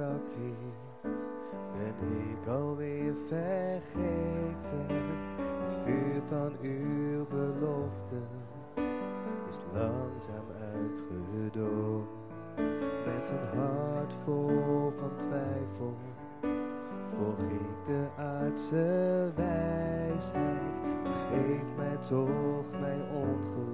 ik, ben ik alweer vergeten. Het vuur van uw belofte is langzaam uitgedoofd. Met een hart vol van twijfel volg ik de aardse wijsheid. Vergeef mij toch mijn ongeloof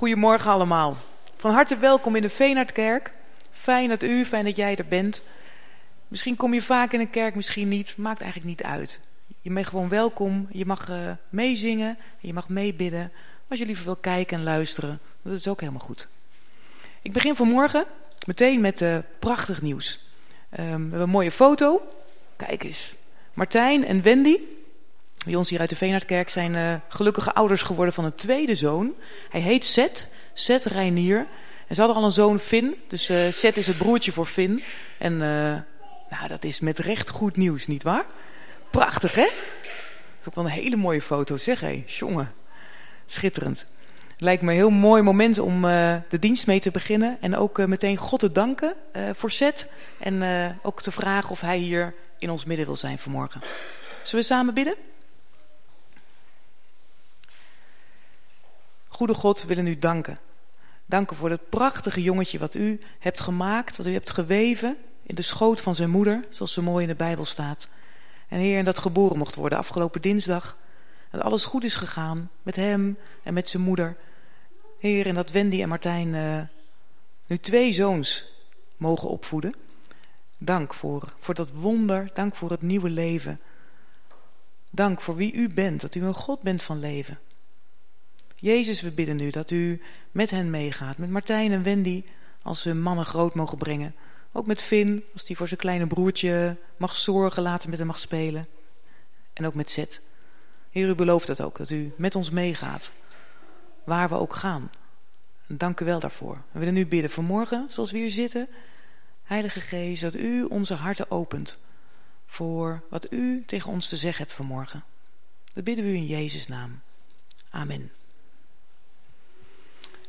Goedemorgen allemaal. Van harte welkom in de Veenhardkerk. Fijn dat u, fijn dat jij er bent. Misschien kom je vaak in een kerk, misschien niet. Maakt eigenlijk niet uit. Je bent gewoon welkom. Je mag eh, meezingen. Je mag meebidden. Als je liever wil kijken en luisteren, dat is ook helemaal goed. Ik begin vanmorgen meteen met eh, prachtig nieuws. Ehm, we hebben een mooie foto. Kijk eens. Martijn en Wendy, bij ons hier uit de Veenhardkerk zijn eh, gelukkige ouders geworden van een tweede zoon. Hij heet Seth, Seth Reinier. En ze hadden al een zoon Finn, dus uh, Seth is het broertje voor Finn. En uh, nou, dat is met recht goed nieuws, nietwaar? Prachtig, hè? Dat is ook wel een hele mooie foto, zeg hé. Jongen, schitterend. Lijkt me een heel mooi moment om de dienst mee te beginnen. En ook meteen God te danken voor Seth. En ook te vragen of hij hier in ons midden wil zijn vanmorgen. Zullen we samen bidden? Goede God, we willen u danken. Danken voor het prachtige jongetje wat u hebt gemaakt, wat u hebt geweven in de schoot van zijn moeder, zoals zo mooi in de Bijbel staat. En Heer, en dat geboren mocht worden afgelopen dinsdag. Dat alles goed is gegaan met hem en met zijn moeder. Heer, en dat Wendy en Martijn uh, nu twee zoons mogen opvoeden. Dank voor, voor dat wonder, dank voor het nieuwe leven. Dank voor wie u bent, dat u een God bent van leven. Jezus, we bidden u dat u met hen meegaat. Met Martijn en Wendy, als ze mannen groot mogen brengen. Ook met Finn, als die voor zijn kleine broertje mag zorgen, later met hem mag spelen. En ook met Zet. Heer, u belooft dat ook, dat u met ons meegaat. Waar we ook gaan. Dank u wel daarvoor. We willen nu bidden vanmorgen, zoals we hier zitten. Heilige Geest, dat u onze harten opent. Voor wat u tegen ons te zeggen hebt vanmorgen. Dat bidden we u in Jezus' naam. Amen.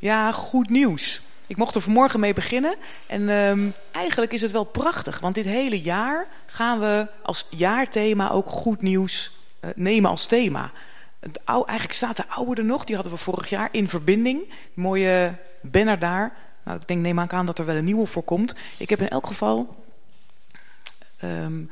Ja, goed nieuws. Ik mocht er vanmorgen mee beginnen. En um, eigenlijk is het wel prachtig. Want dit hele jaar gaan we als jaarthema ook goed nieuws uh, nemen als thema. Het eigenlijk staat de oude er nog. Die hadden we vorig jaar in verbinding. Mooie banner daar. Nou, ik denk, neem aan dat er wel een nieuwe voor komt. Ik heb in elk geval um,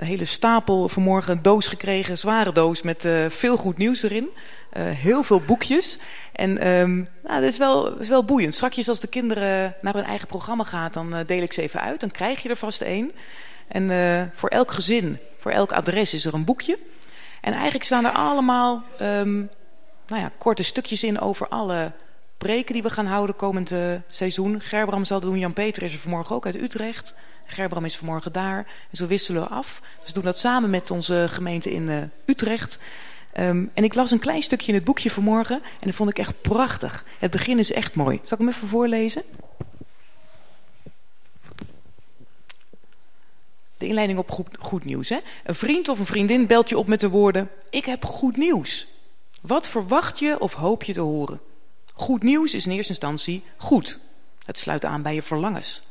een hele stapel vanmorgen, een doos gekregen, een zware doos met uh, veel goed nieuws erin. Uh, heel veel boekjes. En um, nou, dat is wel, is wel boeiend. Straks als de kinderen naar hun eigen programma gaan, dan uh, deel ik ze even uit. Dan krijg je er vast één. En voor elk gezin, voor elk adres is er een boekje. En eigenlijk staan er allemaal um, nou ja, korte stukjes in over alle preken die we gaan houden komend seizoen. Gerbram zal doen, Jan-Peter is er vanmorgen ook uit Utrecht. Gerbram is vanmorgen daar. En zo wisselen we af. Dus doen dat samen met onze gemeente in uh, Utrecht. Um, en ik las een klein stukje in het boekje vanmorgen. En dat vond ik echt prachtig. Het begin is echt mooi. Zal ik hem even voorlezen? De inleiding op goed, goed nieuws. Hè? Een vriend of een vriendin belt je op met de woorden... Ik heb goed nieuws. Wat verwacht je of hoop je te horen? Goed nieuws is in eerste instantie goed. Het sluit aan bij je verlangens.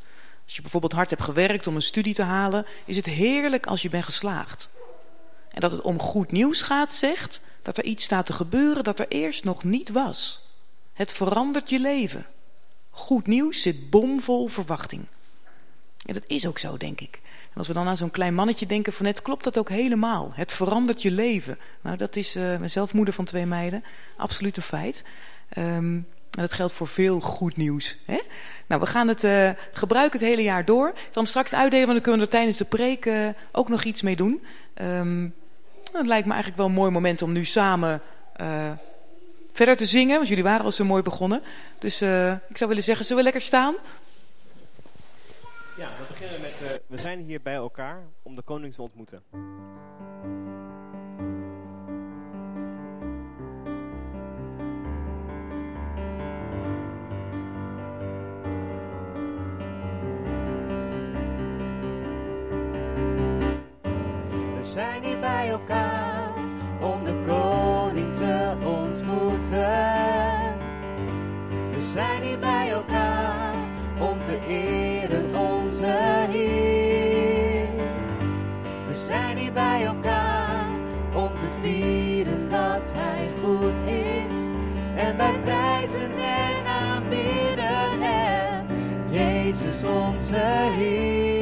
Als je bijvoorbeeld hard hebt gewerkt om een studie te halen, is het heerlijk als je bent geslaagd. En dat het om goed nieuws gaat, zegt dat er iets staat te gebeuren dat er eerst nog niet was. Het verandert je leven. Goed nieuws zit bomvol verwachting. En dat is ook zo, denk ik. En als we dan aan zo'n klein mannetje denken van net, klopt dat ook helemaal. Het verandert je leven. Nou, dat is uh, mezelf moeder van twee meiden. Absoluut een feit. Um, en dat geldt voor veel goed nieuws. Hè? Nou, we gaan het uh, gebruiken het hele jaar door. Ik zal hem straks uitdelen, want dan kunnen we er tijdens de preek uh, ook nog iets mee doen. Um, het lijkt me eigenlijk wel een mooi moment om nu samen uh, verder te zingen. Want jullie waren al zo mooi begonnen. Dus ik zou willen zeggen, zullen we lekker staan? Ja, we beginnen met... we zijn hier bij elkaar om de koning te ontmoeten. Zijn hier bij elkaar om de koning te ontmoeten. We zijn hier bij elkaar om te eren onze Heer. We zijn hier bij elkaar om te vieren dat Hij goed is. En wij prijzen en aanbidden Hem, Jezus onze Heer.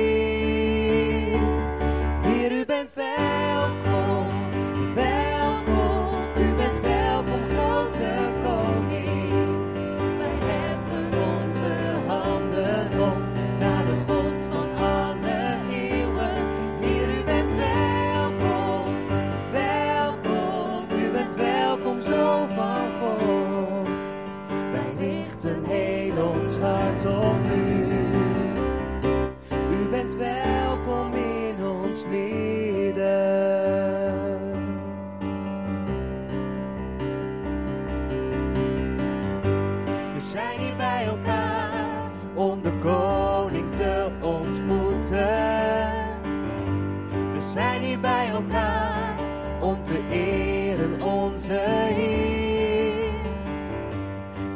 Zijn hier bij elkaar om te eren onze Heer.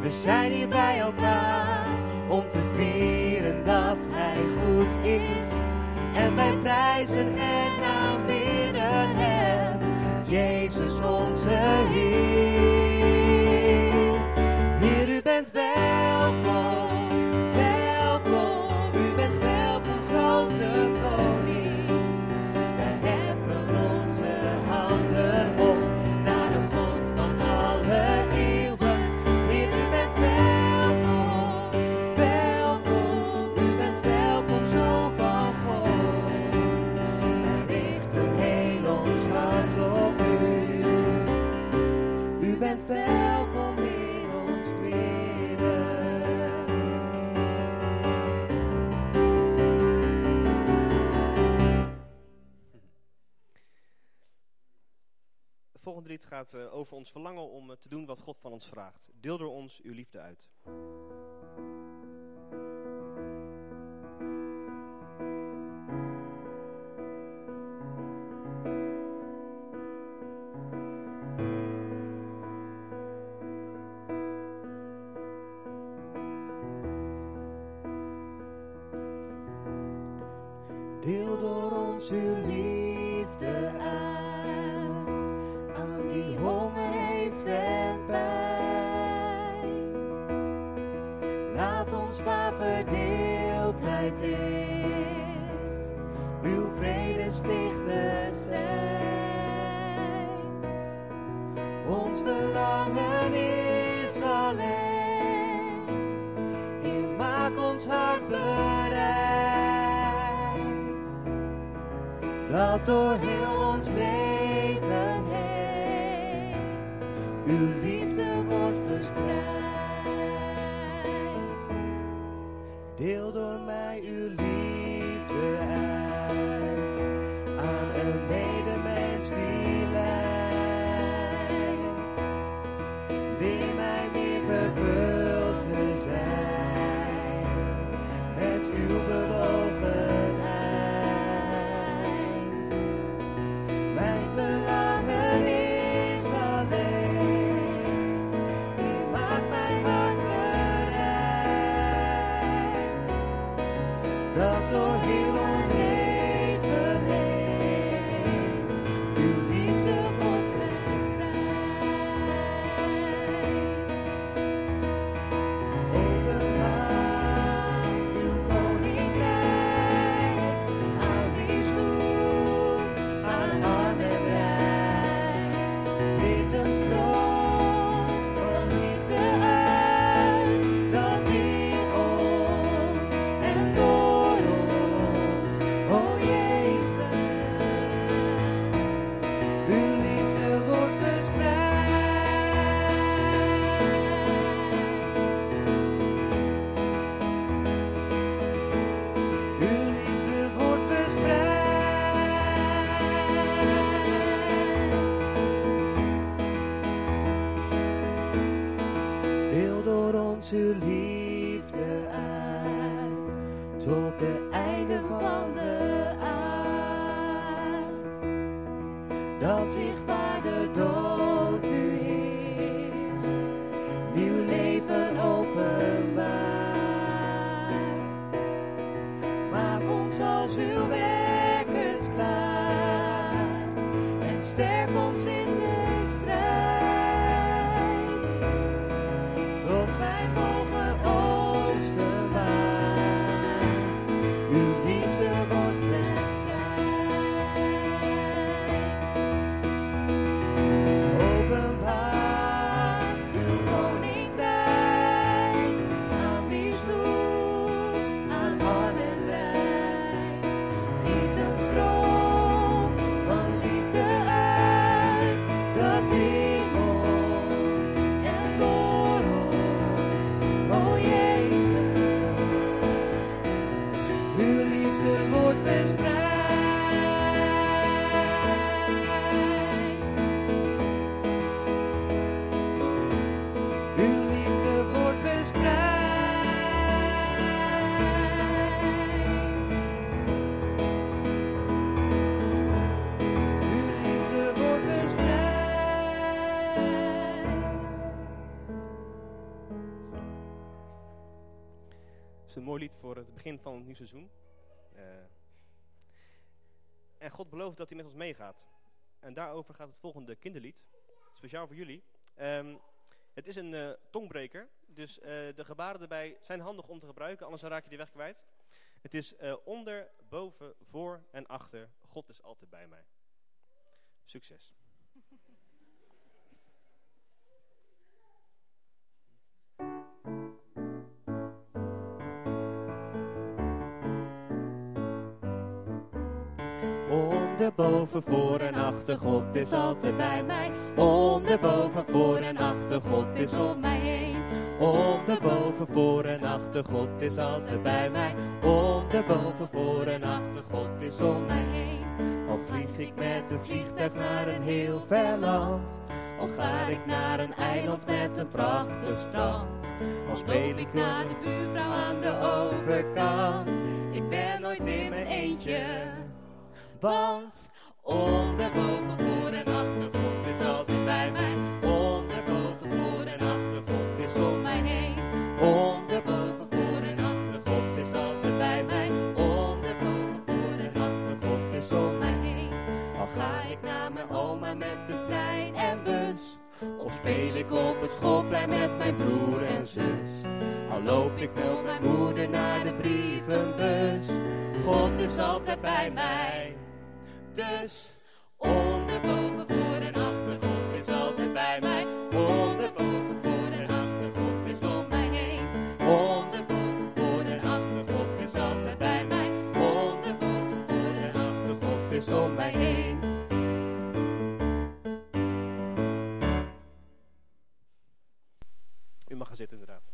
We zijn hier bij elkaar om te vieren dat Hij goed is. En wij prijzen en aanbidden Hem, Jezus onze Heer. Heer, u bent welkom, volgende lied gaat uh, over ons verlangen om uh, te doen wat God van ons vraagt. Deel door ons uw liefde uit. Deel door ons uw liefde uit pijn. Laat ons waar verdeeldheid is, uw vrede gestichten zijn. Ons verlangen is alleen, Heer, maak ons hart bereid, dat door heel ons leven Deel door mij uw liefde Het is een mooi lied voor het begin van het nieuwe seizoen. Eh, en God belooft dat hij met ons meegaat. En daarover gaat het volgende kinderlied. Speciaal voor jullie. Ehm, het is een eh, tongbreker. Dus eh, de gebaren erbij zijn handig om te gebruiken. Anders raak je die weg kwijt. Het is onder, boven, voor en achter. God is altijd bij mij. Succes. Onderboven, voor en achter, God is altijd bij mij. Onderboven, voor en achter, God is om mij heen. Onderboven, voor en achter, God is altijd bij mij. Onderboven, voor en achter, God is om mij heen. Al vlieg ik met het vliegtuig naar een heel ver land. Al ga ik naar een eiland met een prachtig strand. Al speel ik naar de buurvrouw aan de overkant. Ik ben nooit in mijn eentje. Want onderboven, voor en achter, God is altijd bij mij. Onderboven, voor en achter, God is om mij heen. Onderboven, voor en achter, God is altijd bij mij. Onderboven, voor en achter, God is om mij heen. Al ga ik naar mijn oma met de trein en bus. Of speel ik op het schoolplein met mijn broer en zus. Al loop ik voor mijn moeder naar de brievenbus. God is altijd bij mij. Dus onderboven voor en achter, God is altijd bij mij. Onderboven voor en achter, God is om mij heen. Onderboven voor en achter, God is altijd bij mij. Onderboven voor en achter, God is om mij heen. U mag gaan zitten inderdaad.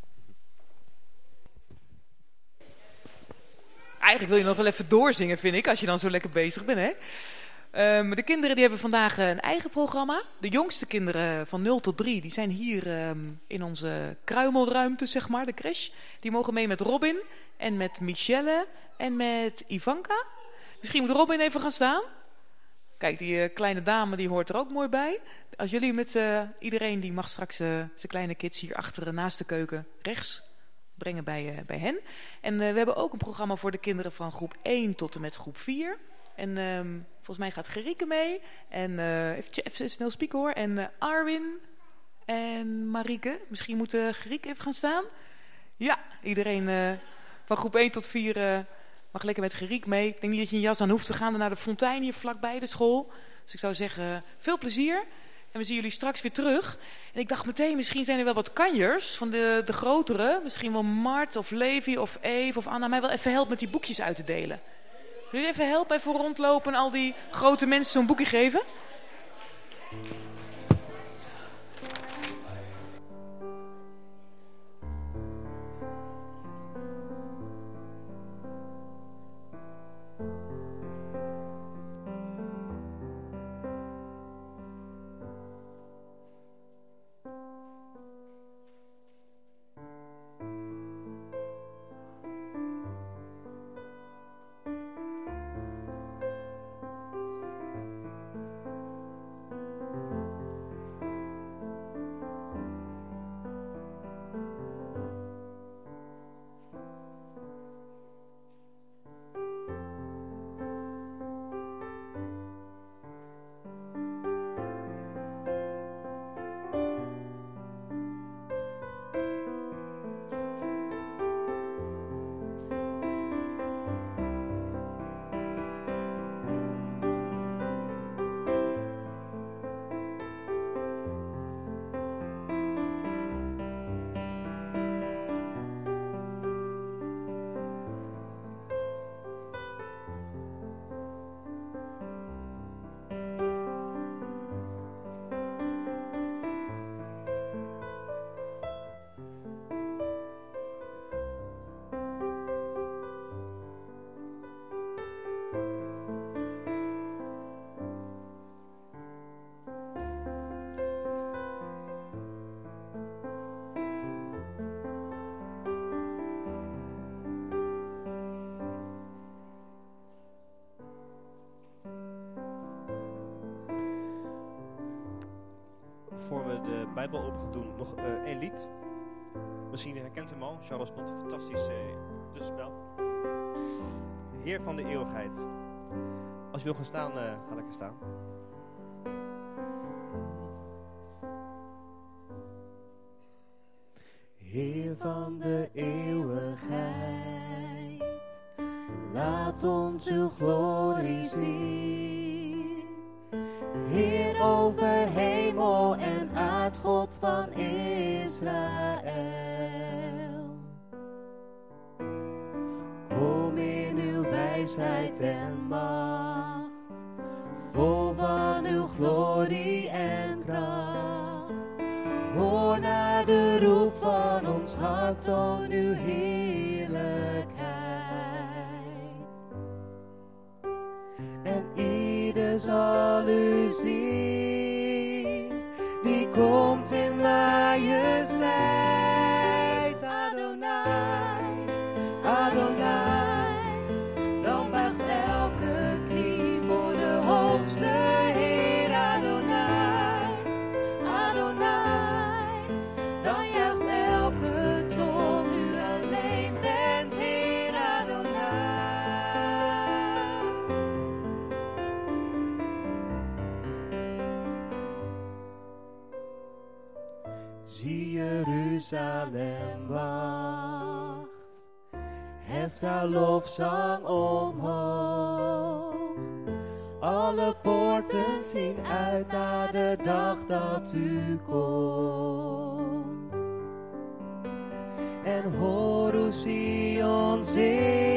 Eigenlijk wil je nog wel even doorzingen, vind ik, als je dan zo lekker bezig bent, hè? Ehm, de kinderen die hebben vandaag eh, een eigen programma. De jongste kinderen van 0 tot 3, die zijn hier ehm, in onze kruimelruimte, zeg maar, de crash. Die mogen mee met Robin en met Michelle en met Ivanka. Misschien moet Robin even gaan staan. Kijk, die eh, kleine dame die hoort er ook mooi bij. Als jullie met eh, iedereen, die mag straks zijn kleine kids hier achter naast de keuken rechts brengen bij, eh, bij hen. En eh, we hebben ook een programma voor de kinderen van groep 1 tot en met groep 4. En ehm, volgens mij gaat Gerike mee. En eh, even, even snel spieken hoor. En Arwin en Marieke. Misschien moet eh, Gerike even gaan staan. Ja, iedereen van groep 1 tot 4 eh, mag lekker met Geriek mee. Ik denk niet dat je een jas aan hoeft. We gaan naar de fontein hier vlakbij de school. Dus ik zou zeggen, veel plezier. En we zien jullie straks weer terug. En ik dacht meteen, misschien zijn er wel wat kanjers van de, de grotere. Misschien wel Mart of Levi of Eve of Anna. Mij wel even helpen met die boekjes uit te delen. Wil je even helpen, even rondlopen en al die grote mensen zo'n boekje geven? Voor we de Bijbel open gaan doen, nog eh, één lied. Misschien herkent hem al. Charles Pont, een fantastisch eh, tussenspel. Heer van de eeuwigheid. Als je wil gaan staan, eh, ga lekker staan. Heer van de eeuwigheid, laat ons uw glorie zien. Heer over hemel en aard, God van Israël. Kom in uw wijsheid en macht, vol van uw glorie en kracht. Hoor naar de roep van ons hart, toon uw heerlijkheid. Heft lofzang omhoog. Alle poorten zien uit naar de dag dat u komt. En hoor hoe Sion zingt,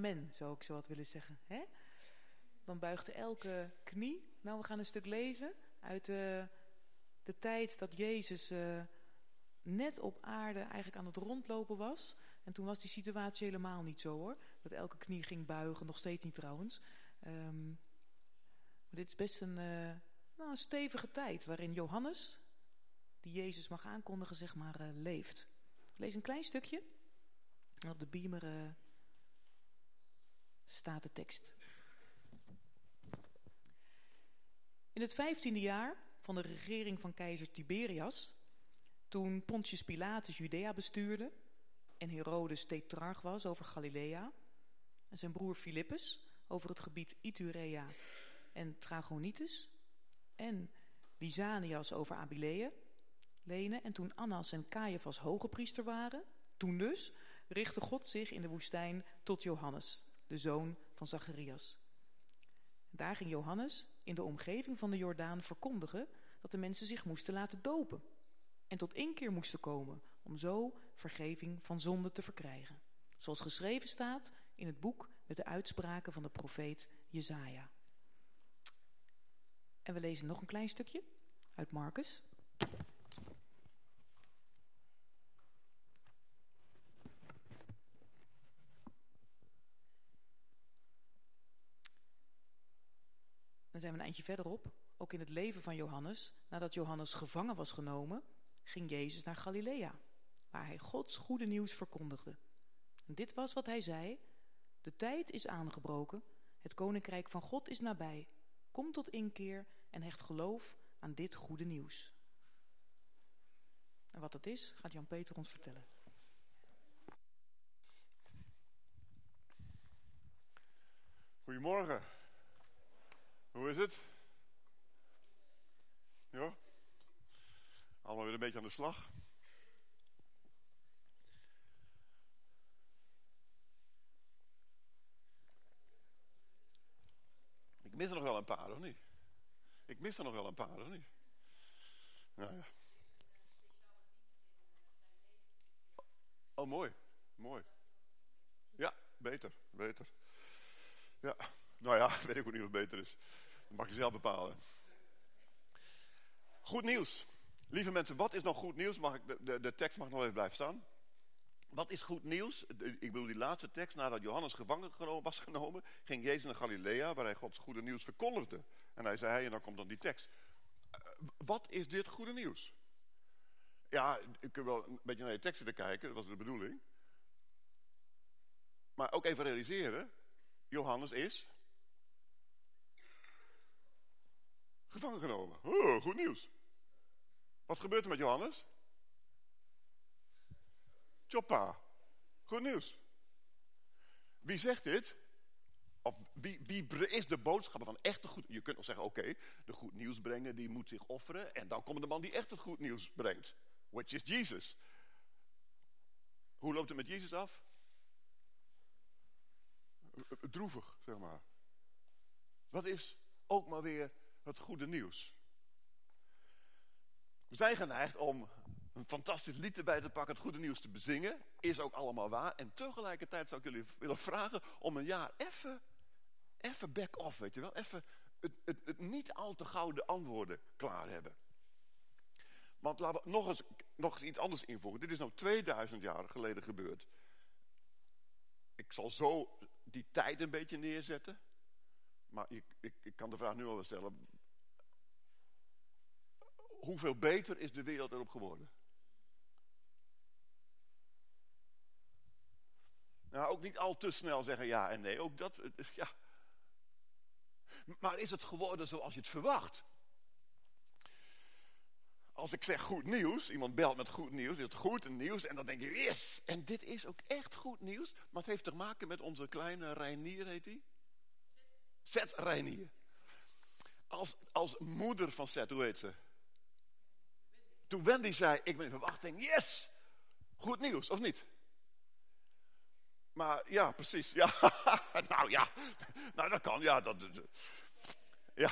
Amen, zou ik zo wat willen zeggen. Hè? Dan buigt elke knie. Nou, we gaan een stuk lezen uit de, de tijd dat Jezus eh, net op aarde eigenlijk aan het rondlopen was. En toen was die situatie helemaal niet zo hoor. Dat elke knie ging buigen, nog steeds niet trouwens. Ehm, maar dit is best een, eh, nou, een stevige tijd waarin Johannes, die Jezus mag aankondigen, zeg maar, eh, leeft. Lees een klein stukje. Op de beamer eh, staat de tekst. In het vijftiende jaar van de regering van keizer Tiberias, toen Pontius Pilatus Judea bestuurde en Herodes tetrarch was over Galilea en zijn broer Filippus over het gebied Iturea en Trachonitis en Lysanias over Abilene, Lene en toen Annas en Caiaphas hoge priester waren, toen dus richtte God zich in de woestijn tot Johannes, de zoon van Zacharias. Daar ging Johannes in de omgeving van de Jordaan verkondigen dat de mensen zich moesten laten dopen en tot inkeer moesten komen om zo vergeving van zonde te verkrijgen. Zoals geschreven staat in het boek met de uitspraken van de profeet Jezaja. En we lezen nog een klein stukje uit Marcus. Dan zijn we een eindje verderop. Ook in het leven van Johannes, nadat Johannes gevangen was genomen, ging Jezus naar Galilea, waar hij Gods goede nieuws verkondigde. En dit was wat hij zei: De tijd is aangebroken, het koninkrijk van God is nabij. Kom tot inkeer en hecht geloof aan dit goede nieuws. En wat dat is, gaat Jan-Peter ons vertellen. Goedemorgen. Hoe is het? Ja? Allemaal weer een beetje aan de slag. Ik mis er nog wel een paar, of niet? Ik mis er nog wel een paar, of niet? Nou ja. Oh, mooi. Mooi. Ja, beter, beter. Ja. Nou ja, weet ik ook niet wat beter is. Dat mag je zelf bepalen. Goed nieuws. Lieve mensen, wat is nog goed nieuws? Mag ik, de, de, de tekst mag nog even blijven staan. Wat is goed nieuws? Ik bedoel die laatste tekst, nadat Johannes gevangen was genomen, ging Jezus naar Galilea, waar hij Gods goede nieuws verkondigde. En hij zei, en dan komt dan die tekst. Eh, wat is dit goede nieuws? Ja, ik kan wel een beetje naar je teksten te kijken, dat was de bedoeling. Maar ook even realiseren, Johannes is gevangen genomen. Oh, goed nieuws. Wat gebeurt er met Johannes? Choppa. Goed nieuws. Wie zegt dit? Of wie, wie is de boodschapper van echte goed... Je kunt nog zeggen, oké, de goed nieuws brengen, die moet zich offeren. En dan komt de man die echt het goed nieuws brengt. Which is Jesus. Hoe loopt het met Jezus af? Droevig, zeg maar. Wat is ook maar weer het goede nieuws? We zijn geneigd om een fantastisch lied erbij te pakken, het goede nieuws te bezingen. Is ook allemaal waar. En tegelijkertijd zou ik jullie willen vragen om een jaar even, even back off, weet je wel. Even het, het, het niet al te gouden antwoorden klaar hebben. Want laten we nog eens, nog eens iets anders invoegen. Dit is nou 2000 jaar geleden gebeurd. Ik zal zo die tijd een beetje neerzetten. Maar ik, ik, ik kan de vraag nu al wel stellen. Hoeveel beter is de wereld erop geworden? Nou, ook niet al te snel zeggen ja en nee. Ook dat, ja. Maar is het geworden zoals je het verwacht? Als ik zeg goed nieuws, iemand belt met goed nieuws, is het goed nieuws en dan denk je, yes! En dit is ook echt goed nieuws, maar het heeft te maken met onze kleine Reinier, heet hij? Zet Reinier. Als, als moeder van Zet, hoe heet ze? Toen Wendy zei, ik ben in verwachting, yes! Goed nieuws, of niet? Maar ja, precies. Ja, nou ja, nou dat kan, ja. Dat, ja.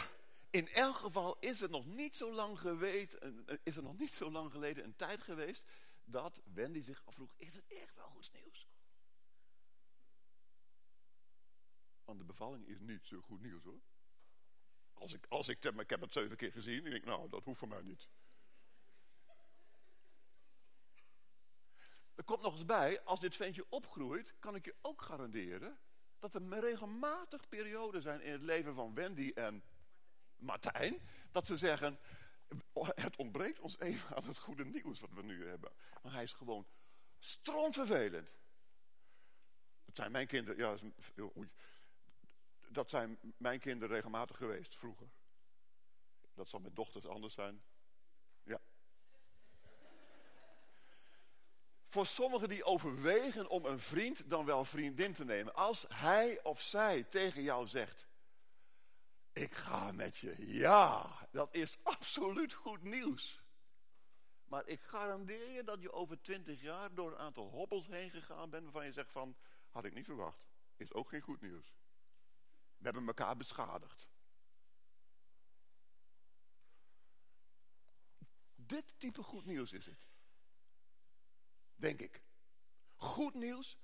In elk geval is het nog niet zo lang geweest, is er nog niet zo lang geleden een tijd geweest dat Wendy zich afvroeg, is het echt wel goed nieuws? Want de bevalling is niet zo goed nieuws hoor. Als ik, als ik, ik heb het zeven keer gezien, denk ik, nou, dat hoeft voor mij niet. Er komt nog eens bij, als dit ventje opgroeit, kan ik je ook garanderen dat er regelmatig perioden zijn in het leven van Wendy en Martijn, dat ze zeggen, het ontbreekt ons even aan het goede nieuws wat we nu hebben. Maar hij is gewoon strontvervelend. Dat zijn mijn kinderen, ja, dat zijn mijn kinderen regelmatig geweest vroeger. Dat zal met dochters anders zijn. Voor sommigen die overwegen om een vriend dan wel vriendin te nemen. Als hij of zij tegen jou zegt, ik ga met je. Ja, dat is absoluut goed nieuws. Maar ik garandeer je dat je over twintig jaar door een aantal hobbels heen gegaan bent... waarvan je zegt van, had ik niet verwacht. Is ook geen goed nieuws. We hebben elkaar beschadigd. Dit type goed nieuws is het. Denk ik. Goed nieuws,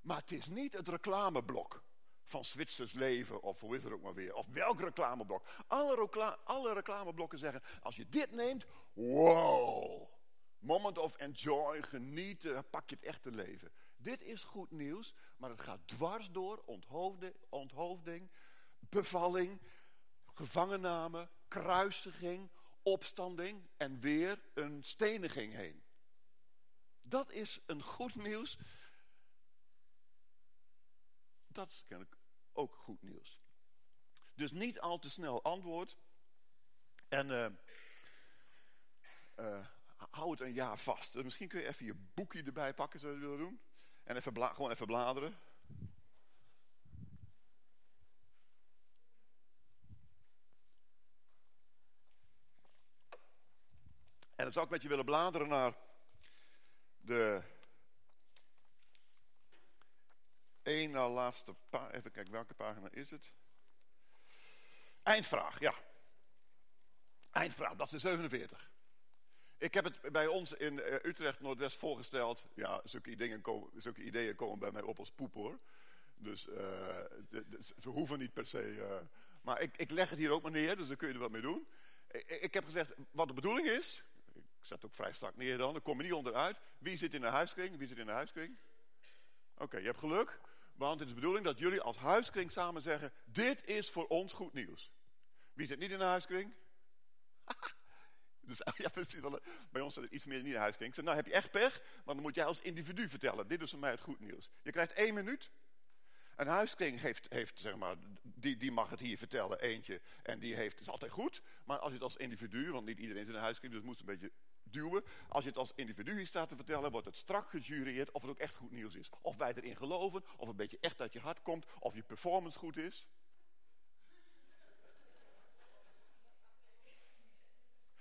maar het is niet het reclameblok van Zwitsers leven of hoe is het ook maar weer. Of welk reclameblok. Alle, alle reclameblokken zeggen, als je dit neemt, wow. Moment of enjoy, genieten, pak je het echte leven. Dit is goed nieuws, maar het gaat dwars door onthoofding, onthoofding bevalling, gevangenname, kruisiging, opstanding en weer een steniging heen. Dat is een goed nieuws. Dat is kennelijk ook goed nieuws. Dus niet al te snel antwoord. En uh, hou het een jaar vast. Dus misschien kun je even je boekje erbij pakken, zou je willen doen. En even gewoon even bladeren. En dan zou ik met je willen bladeren naar de één na laatste pagina. Even kijken, welke pagina is het? Eindvraag, ja. Eindvraag, dat is de 47. Ik heb het bij ons in eh, Utrecht Noordwest voorgesteld. Ja, zulke ideeën, komen, zulke ideeën komen bij mij op als poep hoor. Dus de- de- ze hoeven niet per se. eh, maar ik, ik leg het hier ook maar neer, dus daar kun je er wat mee doen. Ik, ik heb gezegd wat de bedoeling is. Ik het ook vrij strak neer dan. Dan kom je niet onderuit. Wie zit in de huiskring? Wie zit in de huiskring? Oké, je hebt geluk. Want het is de bedoeling dat jullie als huiskring samen zeggen: Dit is voor ons goed nieuws. Wie zit niet in de huiskring? Dus ja, bij ons zit er iets meer niet in de huiskring. Ik nou heb je echt pech, maar dan moet jij als individu vertellen. Dit is voor mij het goed nieuws. Je krijgt één minuut. Een huiskring heeft, heeft zeg maar, die, die mag het hier vertellen, eentje. En die heeft, het is altijd goed. Maar als je het als individu, want niet iedereen is in een huiskring, dus het moet een beetje Als je het als individu hier staat te vertellen, wordt het strak gejureerd of het ook echt goed nieuws is. Of wij erin geloven, of het een beetje echt uit je hart komt, of je performance goed is.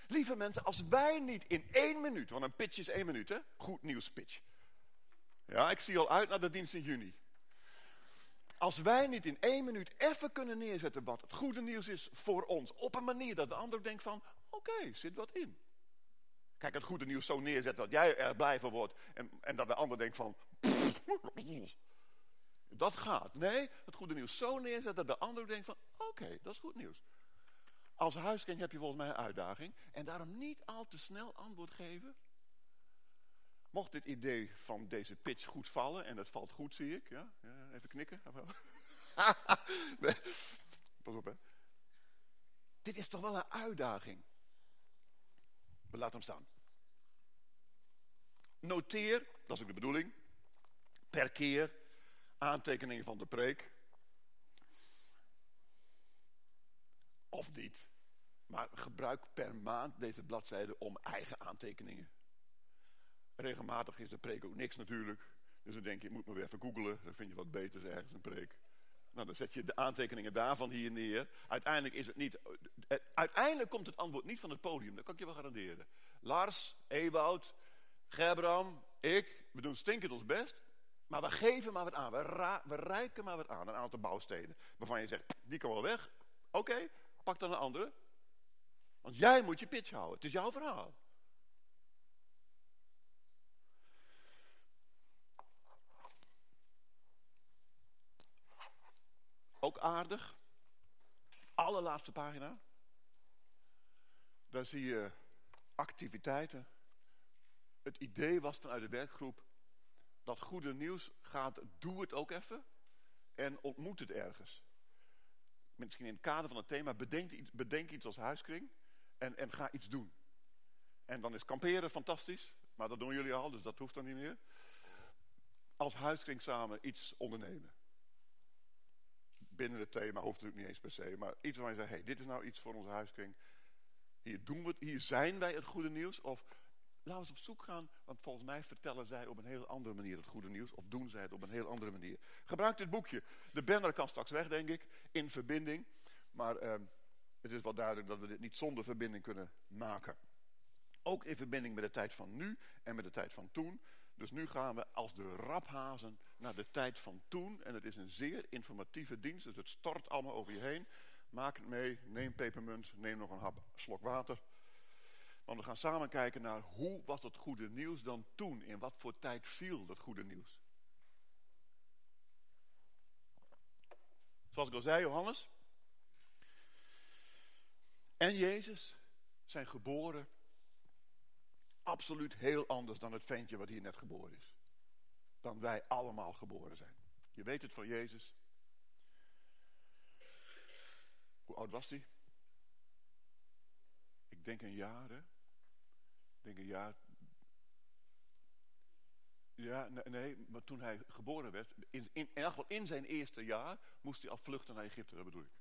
Lieve mensen, als wij niet in één minuut, want een pitch is één minuut, hè? Goed nieuws pitch. Ja, ik zie al uit naar de dienst in juni. Als wij niet in één minuut even kunnen neerzetten wat het goede nieuws is voor ons, op een manier dat de ander denkt van, oké, zit wat in. Kijk, het goede nieuws zo neerzetten dat jij er blij van wordt en, en dat de ander denkt van, dat gaat. Nee, het goede nieuws zo neerzetten dat de ander denkt van, oké, dat is goed nieuws. Als huiskring heb je volgens mij een uitdaging. En daarom niet al te snel antwoord geven. Mocht dit idee van deze pitch goed vallen, en dat valt goed zie ik. Ja, even knikken. nee. Pas op hè. Dit is toch wel een uitdaging. We laten hem staan. Noteer, dat is ook de bedoeling, per keer aantekeningen van de preek. Of niet. Maar gebruik per maand deze bladzijde om eigen aantekeningen. Regelmatig is de preek ook niks natuurlijk. Dus dan denk je, moet maar weer even googlen. Dan vind je wat beters ergens een preek. Nou, dan zet je de aantekeningen daarvan hier neer. Uiteindelijk is het niet... eh, Uiteindelijk komt het antwoord niet van het podium. Dat kan ik je wel garanderen. Lars, Ewoud, Gerbram, ik, we doen stinkend ons best. Maar we geven maar wat aan. We, we reiken maar wat aan. Een aantal bouwstenen. Waarvan je zegt, die kan wel weg. Oké, pak dan een andere. Want jij moet je pitch houden. Het is jouw verhaal. Ook aardig. Allerlaatste pagina. Daar zie je activiteiten. Het idee was vanuit de werkgroep dat goede nieuws gaat, doe het ook even en ontmoet het ergens. Misschien in het kader van het thema, bedenk iets, bedenk iets als huiskring en, en ga iets doen. En dan is kamperen fantastisch, maar dat doen jullie al, dus dat hoeft dan niet meer. Als huiskring samen iets ondernemen. Binnen het thema hoeft ook niet eens per se, maar iets waar je zegt, hey, dit is nou iets voor onze huiskring. Hier doen we het, hier zijn wij het goede nieuws. Of laten we op zoek gaan, want volgens mij vertellen zij op een heel andere manier het goede nieuws. Of doen zij het op een heel andere manier. Gebruik dit boekje. De banner kan straks weg, denk ik, in verbinding. Maar eh, het is wel duidelijk dat we dit niet zonder verbinding kunnen maken. Ook in verbinding met de tijd van nu en met de tijd van toen. Dus nu gaan we als de raphazen naar de tijd van toen. En het is een zeer informatieve dienst, dus het stort allemaal over je heen. Maak het mee, neem pepermunt, neem nog een hap slok water. Want we gaan samen kijken naar hoe was het goede nieuws dan toen? In wat voor tijd viel dat goede nieuws? Zoals ik al zei, Johannes. En Jezus zijn geboren absoluut heel anders dan het ventje wat hier net geboren is. Dan wij allemaal geboren zijn. Je weet het van Jezus. Hoe oud was hij? Ik denk een jaar, hè? Ik denk een jaar. Ja, nee, maar toen hij geboren werd, in, in, in elk geval in zijn eerste jaar, moest hij al vluchten naar Egypte, dat bedoel ik.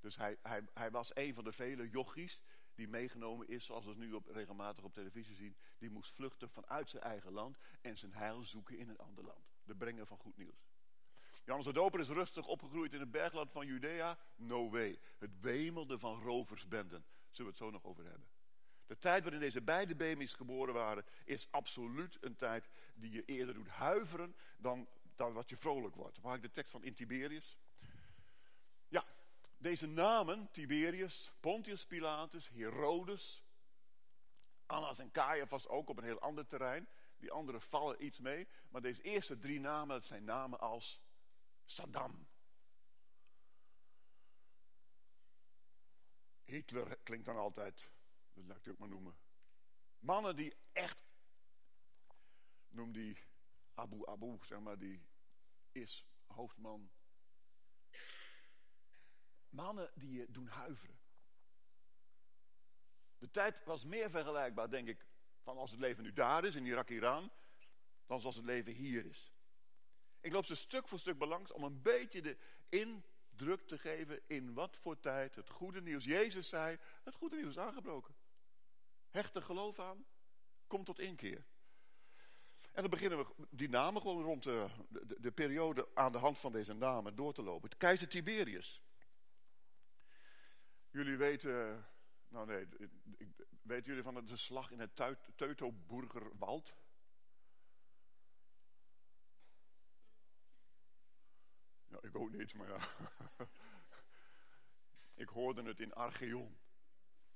Dus hij, hij, hij was een van de vele jochies die meegenomen is, zoals we het nu op, regelmatig op televisie zien. Die moest vluchten vanuit zijn eigen land en zijn heil zoeken in een ander land. De brenger van goed nieuws. Johannes de Doper is rustig opgegroeid in het bergland van Judea. No way. Het wemelde van roversbenden. Zullen we het zo nog over hebben. De tijd waarin deze beide baby's geboren waren... is absoluut een tijd die je eerder doet huiveren... dan, dan wat je vrolijk wordt. Mag ik de tekst van in Tiberius? Ja, deze namen, Tiberius, Pontius Pilatus, Herodes... Annas en Caiaphas ook op een heel ander terrein. Die anderen vallen iets mee. Maar deze eerste drie namen, dat zijn namen als Saddam. Hitler klinkt dan altijd, dat laat ik ook maar noemen. Mannen die echt, noem die Abu Abu, zeg maar, die is hoofdman. Mannen die je doen huiveren. De tijd was meer vergelijkbaar, denk ik, van als het leven nu daar is, in Irak-Iran, dan zoals het leven hier is. Ik loop ze stuk voor stuk belangs om een beetje de indruk te geven in wat voor tijd het goede nieuws. Jezus zei, het goede nieuws is aangebroken. Hecht er geloof aan, kom tot inkeer. En dan beginnen we die namen gewoon rond de, de, de periode aan de hand van deze namen door te lopen. Keizer Tiberius. Jullie weten, nou nee, weten jullie van de slag in het Teutoburgerwald? Ja, ik ook niet, maar ja. ik hoorde het in Archeon.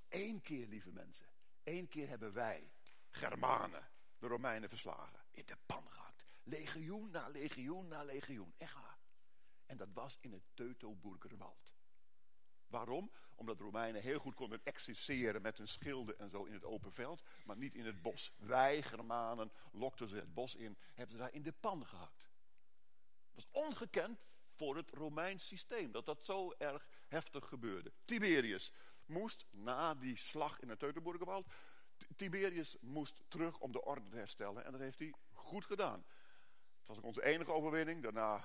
Eén keer, lieve mensen. Eén keer hebben wij, Germanen, de Romeinen verslagen. In de pan gehakt. Legioen na legioen na legioen. En dat was in het Teutoburgerwald. Waarom? Omdat de Romeinen heel goed konden exerceren met hun schilden en zo in het open veld, maar niet in het bos. Wij, Germanen, lokten ze het bos in, hebben ze daar in de pan gehakt. Het was ongekend voor het Romeins systeem, dat dat zo erg heftig gebeurde. Tiberius moest na die slag in het Teutoburgerwald, Tiberius moest terug om de orde te herstellen en dat heeft hij goed gedaan. Het was ook onze enige overwinning, daarna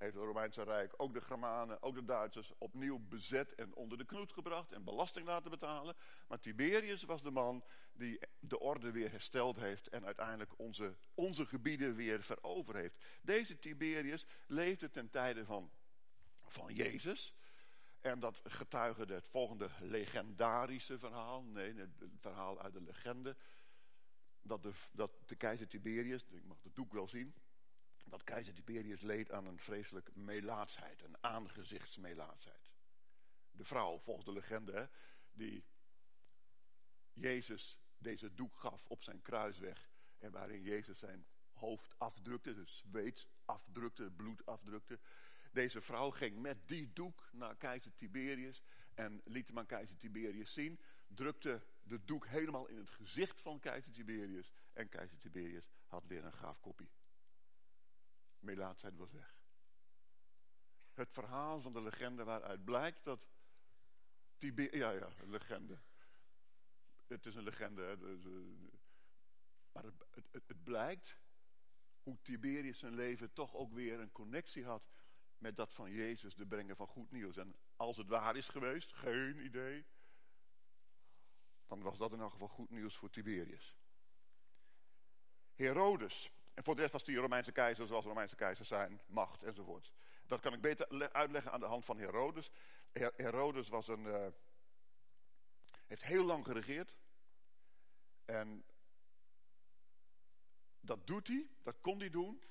heeft het Romeinse Rijk ook de Germanen, ook de Duitsers opnieuw bezet en onder de knoet gebracht en belasting laten betalen. Maar Tiberius was de man die de orde weer hersteld heeft en uiteindelijk onze, onze gebieden weer veroverd heeft. Deze Tiberius leefde ten tijde van, van Jezus. En dat getuigde het volgende legendarische verhaal. Nee, het verhaal uit de legende. Dat de, dat de keizer Tiberius, ik mag het doek wel zien dat keizer Tiberius leed aan een vreselijke melaatsheid, een aangezichtsmelaatsheid. De vrouw, volgens de legende, die Jezus deze doek gaf op zijn kruisweg en waarin Jezus zijn hoofd afdrukte, de zweet afdrukte, bloed afdrukte. Deze vrouw ging met die doek naar keizer Tiberius en liet hem aan keizer Tiberius zien. Drukte de doek helemaal in het gezicht van keizer Tiberius. En keizer Tiberius had weer een gaaf kopie melaatsheid was weg. Het verhaal van de legende waaruit blijkt dat Tiberius... Ja, ja, legende. Het is een legende. Dus, uh, maar het, het, het blijkt hoe Tiberius zijn leven toch ook weer een connectie had met dat van Jezus, de brengen van goed nieuws. En als het waar is geweest, geen idee, dan was dat in elk geval goed nieuws voor Tiberius. Herodes, en voor de rest was die Romeinse keizer zoals Romeinse keizers zijn, macht enzovoort. Dat kan ik beter uitleggen aan de hand van Herodes. Herodes was een, uh, heeft heel lang geregeerd. En dat doet hij, dat kon hij doen.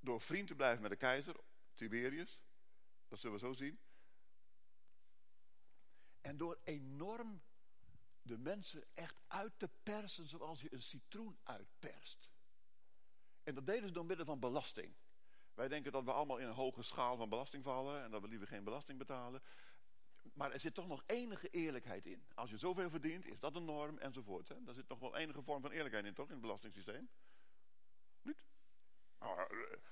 Door vriend te blijven met de keizer, Tiberius. Dat zullen we zo zien. En door enorm de mensen echt uit te persen zoals je een citroen uitperst. En dat deden ze door middel van belasting. Wij denken dat we allemaal in een hoge schaal van belasting vallen en dat we liever geen belasting betalen. Maar er zit toch nog enige eerlijkheid in. Als je zoveel verdient, is dat een norm enzovoort. Hè? Daar zit nog wel enige vorm van eerlijkheid in, toch, in het belastingssysteem? Nou, eh,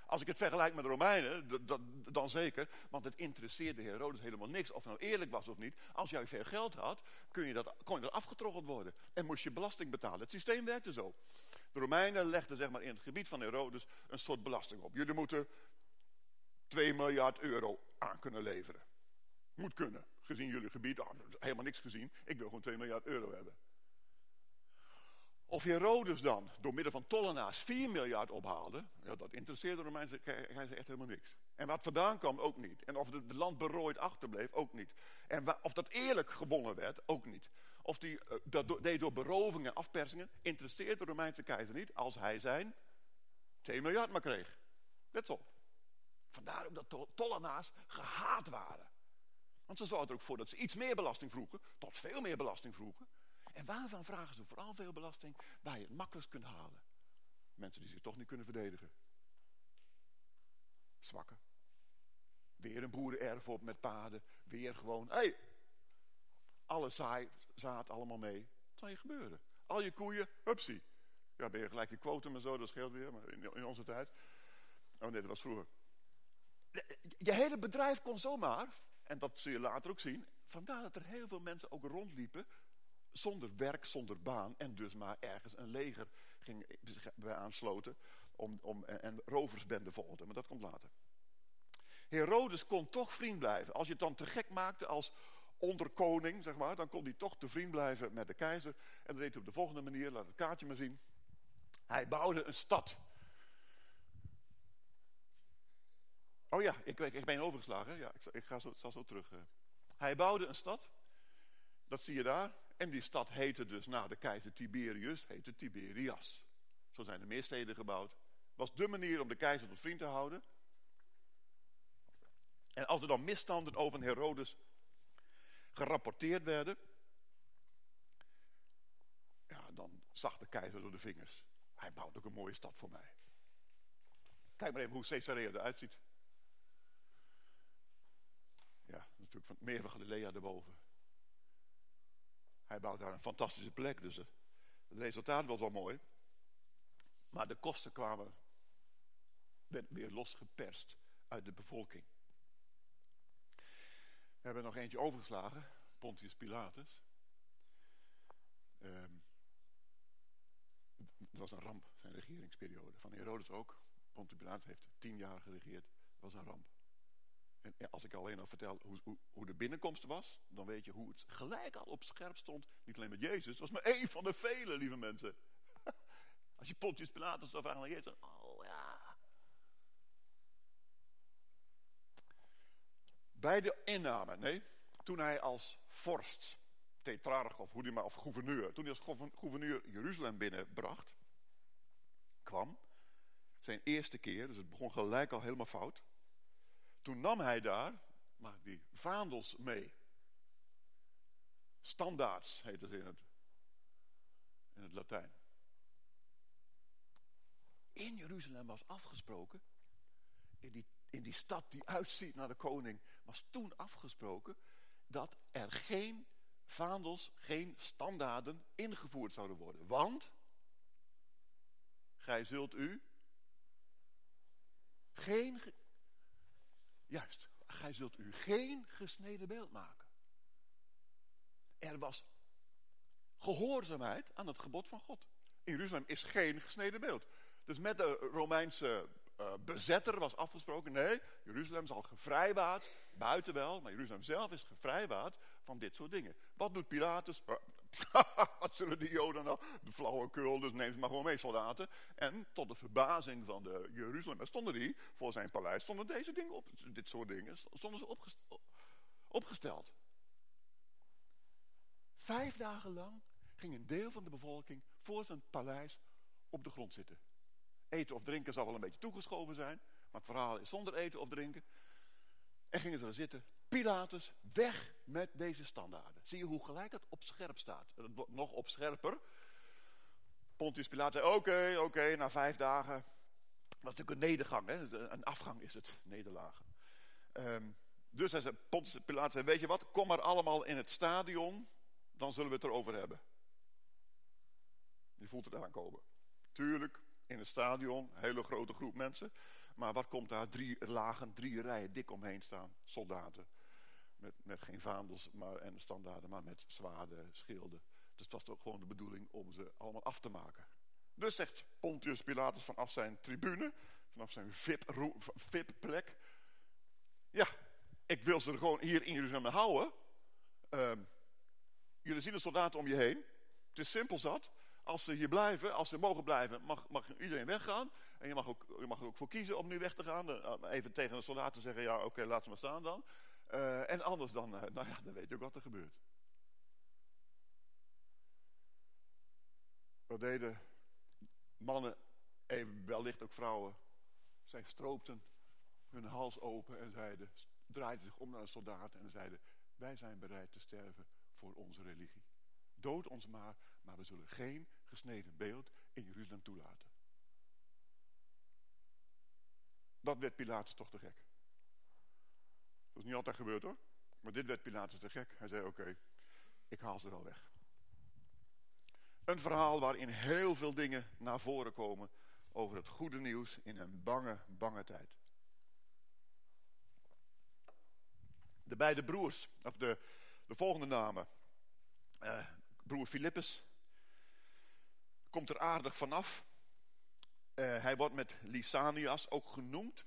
als ik het vergelijk met de Romeinen, dan zeker. Want het interesseerde Herodes helemaal niks of nou eerlijk was of niet. Als jij veel geld had, kun je dat, kon je dat afgetroggeld worden. En moest je belasting betalen. Het systeem werkte zo. De Romeinen legden zeg maar, in het gebied van Herodes een soort belasting op. Jullie moeten 2 miljard euro aan kunnen leveren. Moet kunnen. Gezien jullie gebied, oh, helemaal niks gezien. Ik wil gewoon 2 miljard euro hebben. Of Herodes dan door middel van tollenaars 4 miljard ophaalde, ja, dat interesseerde de keizer echt helemaal niks. En wat vandaan kwam, ook niet. En of het land berooid achterbleef, ook niet. En of dat eerlijk gewonnen werd, ook niet. Of die uh, dat deed door berovingen en afpersingen, interesseerde de Romeinse keizer niet als hij zijn 2 miljard maar kreeg. Let op. Vandaar ook dat tollenaars gehaat waren. Want ze zorgden er ook voor dat ze iets meer belasting vroegen, tot veel meer belasting vroegen. En waarvan vragen ze vooral veel belasting? Waar je het makkelijkst kunt halen. Mensen die zich toch niet kunnen verdedigen. Zwakken. Weer een boerenerf op met paden. Weer gewoon, hé, hey, alle zaad allemaal mee. Wat zal je gebeuren? Al je koeien, hupsie. Ja, ben je gelijk je quotum en zo, dat scheelt weer, maar in, in onze tijd. Oh nee, dat was vroeger. Je hele bedrijf kon zomaar, en dat zul je later ook zien... vandaar dat er heel veel mensen ook rondliepen... zonder werk, zonder baan... en dus maar ergens een leger ging bij aansloten... Om, om, en roversbende volgden, maar dat komt later. Herodes kon toch vriend blijven. Als je het dan te gek maakte als onderkoning, zeg maar... dan kon hij toch te vriend blijven met de keizer. En dat deed hij op de volgende manier, laat het kaartje maar zien... Hij bouwde een stad. Oh ja, ik, ik ben overgeslagen. Ja, ik, ik ga zo, zo terug. Uh. Hij bouwde een stad. Dat zie je daar. En die stad heette dus na de keizer Tiberius, heette Tiberias. Zo zijn er meer steden gebouwd. Was de manier om de keizer tot vriend te houden. En als er dan misstanden over Herodes gerapporteerd werden... Ja, dan zag de keizer door de vingers. Hij bouwt ook een mooie stad voor mij. Kijk maar even hoe Caesarea eruit ziet. Ja, natuurlijk van meer van Galilea erboven. Hij bouwt daar een fantastische plek, dus het resultaat was wel mooi. Maar de kosten kwamen weer losgeperst uit de bevolking. We hebben nog eentje overgeslagen, Pontius Pilatus. Um, het was een ramp, zijn regeringsperiode. Van Herodes ook. Pontius Pilatus heeft tien jaar geregeerd. Het was een ramp. En als ik alleen al vertel hoe, hoe, hoe, de binnenkomst was... dan weet je hoe het gelijk al op scherp stond. Niet alleen met Jezus, het was maar één van de vele, lieve mensen. Als je Pontius Pilatus zou vragen aan Jezus... oh ja... Bij de inname, nee, toen hij als vorst tetrarch of hoe die maar, of gouverneur. Toen hij als gouverneur Jeruzalem binnenbracht, kwam, zijn eerste keer, dus het begon gelijk al helemaal fout. Toen nam hij daar, maar die vaandels mee. Standaards heet het in het, in het Latijn. In Jeruzalem was afgesproken, in die, in die stad die uitziet naar de koning, was toen afgesproken dat er geen vaandels, geen standaarden ingevoerd zouden worden. Want gij zult u geen, juist, gij zult u geen gesneden beeld maken. Er was gehoorzaamheid aan het gebod van God. In Jeruzalem is geen gesneden beeld. Dus met de Romeinse uh, bezetter was afgesproken... nee, Jeruzalem zal gevrijwaard, buiten wel... maar Jeruzalem zelf is gevrijwaard van dit soort dingen. Wat doet Pilatus? Wat zullen die Joden nou? De flauwekul, dus neem ze maar gewoon mee, soldaten. En tot de verbazing van de Jeruzalem stonden die, voor zijn paleis, stonden deze dingen op. Dit soort dingen stonden ze opgesteld. Vijf dagen lang ging een deel van de bevolking voor zijn paleis op de grond zitten. Eten of drinken zal wel een beetje toegeschoven zijn. Maar het verhaal is zonder eten of drinken. En gingen ze er zitten. Pilatus, weg met deze standaarden. Zie je hoe gelijk het op scherp staat. Het wordt nog op scherper. Pontius Pilatus oké, oké, na vijf dagen. Dat is natuurlijk een nedergang, hè? een afgang is het, nederlagen. Um, dus hij zei, Pontius Pilatus weet je wat, kom maar allemaal in het stadion, dan zullen we het erover hebben. Je voelt het aankomen. Tuurlijk, in het stadion, een hele grote groep mensen. Maar wat komt daar? Drie lagen, drie rijen dik omheen staan. Soldaten. Met, met geen vaandels maar, en standaarden, maar met zwaarden, schilden. Dus het was toch gewoon de bedoeling om ze allemaal af te maken. Dus zegt Pontius Pilatus vanaf zijn tribune, vanaf zijn VIP-plek. ja, ik wil ze er gewoon hier in Jeruzalem houden. Uh, jullie zien de soldaten om je heen. Het is simpel zat. Als ze hier blijven, als ze mogen blijven, mag, mag iedereen weggaan. En je mag, ook, je mag er ook voor kiezen om nu weg te gaan. Eh, even tegen de soldaten zeggen, ja oké, laat ze maar staan dan. Uh, en anders dan, uh, nou ja, dan weet je ook wat er gebeurt. Wat deden mannen, even wellicht ook vrouwen. Zij stroopten hun hals open en zeiden, draaiden zich om naar de soldaten en zeiden... wij zijn bereid te sterven voor onze religie. Dood ons maar, maar we zullen geen gesneden beeld in Jeruzalem toelaten. Dat werd Pilatus toch te gek. Dat is niet altijd gebeurd hoor. Maar dit werd Pilatus te gek. Hij zei oké, ik haal ze wel weg. Een verhaal waarin heel veel dingen naar voren komen over het goede nieuws in een bange, bange tijd. De beide broers, of de, de volgende namen. Uh, broer Philippus komt er aardig vanaf. Uh, hij wordt met Lysanias ook genoemd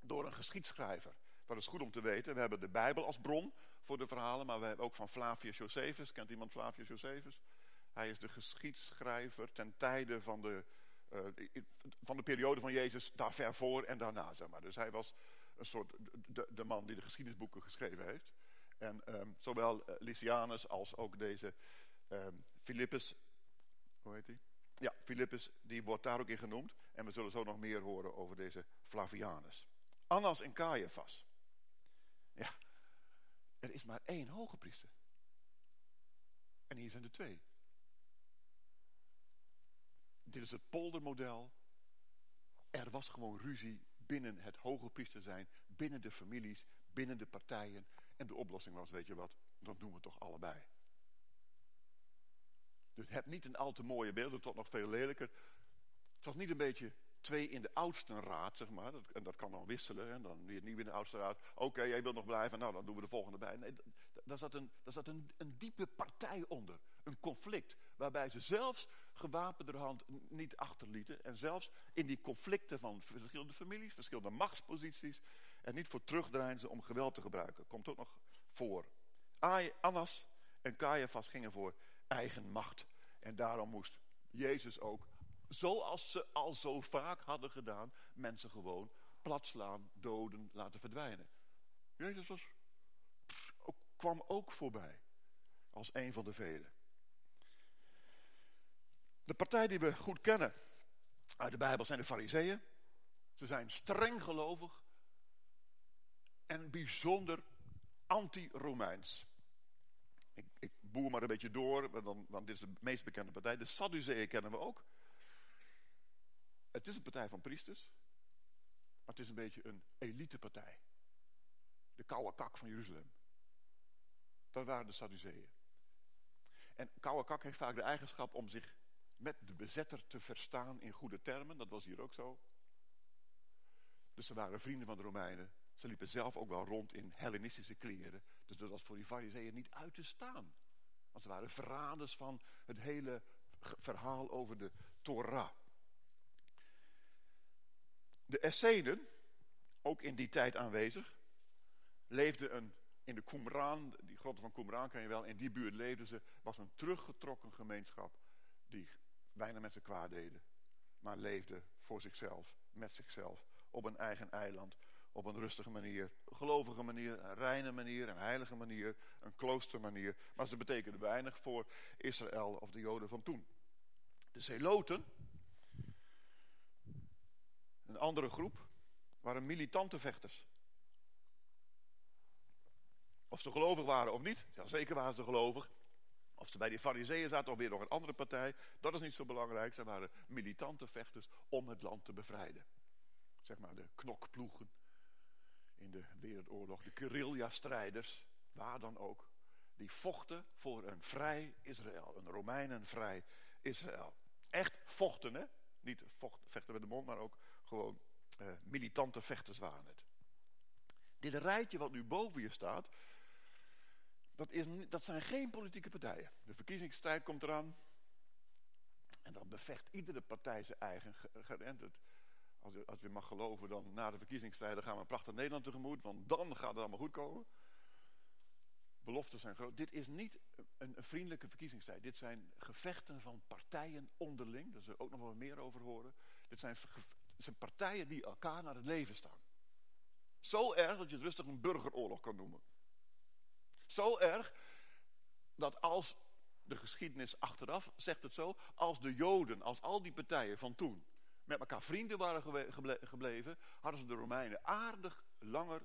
door een geschiedschrijver. Dat is goed om te weten. We hebben de Bijbel als bron voor de verhalen, maar we hebben ook van Flavius Josephus. Kent iemand Flavius Josephus? Hij is de geschiedschrijver ten tijde van de, uh, van de periode van Jezus, daar ver voor en daarna. Zeg maar. Dus hij was een soort de, de man die de geschiedenisboeken geschreven heeft. En um, zowel uh, Lysianus als ook deze um, Philippus, hoe heet hij? Ja, Philippus, die wordt daar ook in genoemd. En we zullen zo nog meer horen over deze Flavianus. Annas en Caiaphas. Ja, er is maar één hoge priester. En hier zijn er twee. Dit is het poldermodel. Er was gewoon ruzie binnen het hoge priester zijn, binnen de families, binnen de partijen. En de oplossing was, weet je wat, dat doen we toch allebei. Dus heb niet een al te mooie beeld, tot nog veel lelijker. Het was niet een beetje twee in de oudste raad, zeg maar. Dat, en dat kan dan wisselen. En dan weer nieuw in de oudste raad. Oké, jij wilt nog blijven. Nou, dan doen we de volgende bij. Nee, daar zat, een, daar zat een, een diepe partij onder. Een conflict. Waarbij ze zelfs gewapenderhand niet achterlieten. En zelfs in die conflicten van verschillende families, verschillende machtsposities. En niet voor terugdraaien om geweld te gebruiken. Komt ook nog voor. Annas en Caiaphas gingen voor eigen macht. En daarom moest Jezus ook zoals ze al zo vaak hadden gedaan, mensen gewoon platslaan, doden, laten verdwijnen. Jezus was, kwam ook voorbij, als een van de velen. De partij die we goed kennen uit de Bijbel zijn de fariseeën. Ze zijn streng gelovig en bijzonder anti-Romeins. Ik, ik, boer maar een beetje door, want, want dit is de meest bekende partij. De Sadduceeën kennen we ook. Het is een partij van priesters. Maar het is een beetje een elitepartij. De koude kak van Jeruzalem. Dat waren de Sadduceeën. En koude kak heeft vaak de eigenschap om zich met de bezetter te verstaan in goede termen. Dat was hier ook zo. Dus ze waren vrienden van de Romeinen. Ze liepen zelf ook wel rond in Hellenistische kleren. Dus dat was voor die fariseeën niet uit te staan. Want ze waren verraders van het hele verhaal over de Torah. De Essenen, ook in die tijd aanwezig, leefden een, in de Qumran, die grotten van Qumran ken je wel, in die buurt leefden ze, was een teruggetrokken gemeenschap die weinig mensen kwaad deden. Maar leefde voor zichzelf, met zichzelf, op een eigen eiland, op een rustige manier, een gelovige manier, een reine manier, een heilige manier, een kloostermanier. Maar ze betekenden weinig voor Israël of de Joden van toen. De Zeloten, een andere groep waren militante vechters. Of ze gelovig waren of niet, ja, zeker waren ze gelovig. Of ze bij die fariseeën zaten of weer nog een andere partij, dat is niet zo belangrijk. Ze waren militante vechters om het land te bevrijden. Zeg maar de knokploegen in de Wereldoorlog, de guerrilla-strijders, waar dan ook. Die vochten voor een vrij Israël, een Romeinenvrij Israël. Echt vochten, hè? Niet vocht, vechten met de mond, maar ook gewoon uh, militante vechters waren het. Dit rijtje wat nu boven je staat, dat, is, dat zijn geen politieke partijen. De verkiezingstijd komt eraan. En dan bevecht iedere partij zijn eigen gerend. Als je, als je mag geloven, dan na de verkiezingstijden gaan we een prachtig Nederland tegemoet. Want dan gaat het allemaal goed komen. Beloften zijn groot. Dit is niet een, een vriendelijke verkiezingstijd. Dit zijn gevechten van partijen onderling. Daar zullen we ook nog wel meer over horen. Dit zijn het zijn partijen die elkaar naar het leven staan. Zo erg dat je het rustig een burgeroorlog kan noemen. Zo erg dat als de geschiedenis achteraf zegt het zo, als de Joden, als al die partijen van toen met elkaar vrienden waren gebleven, hadden ze de Romeinen aardig langer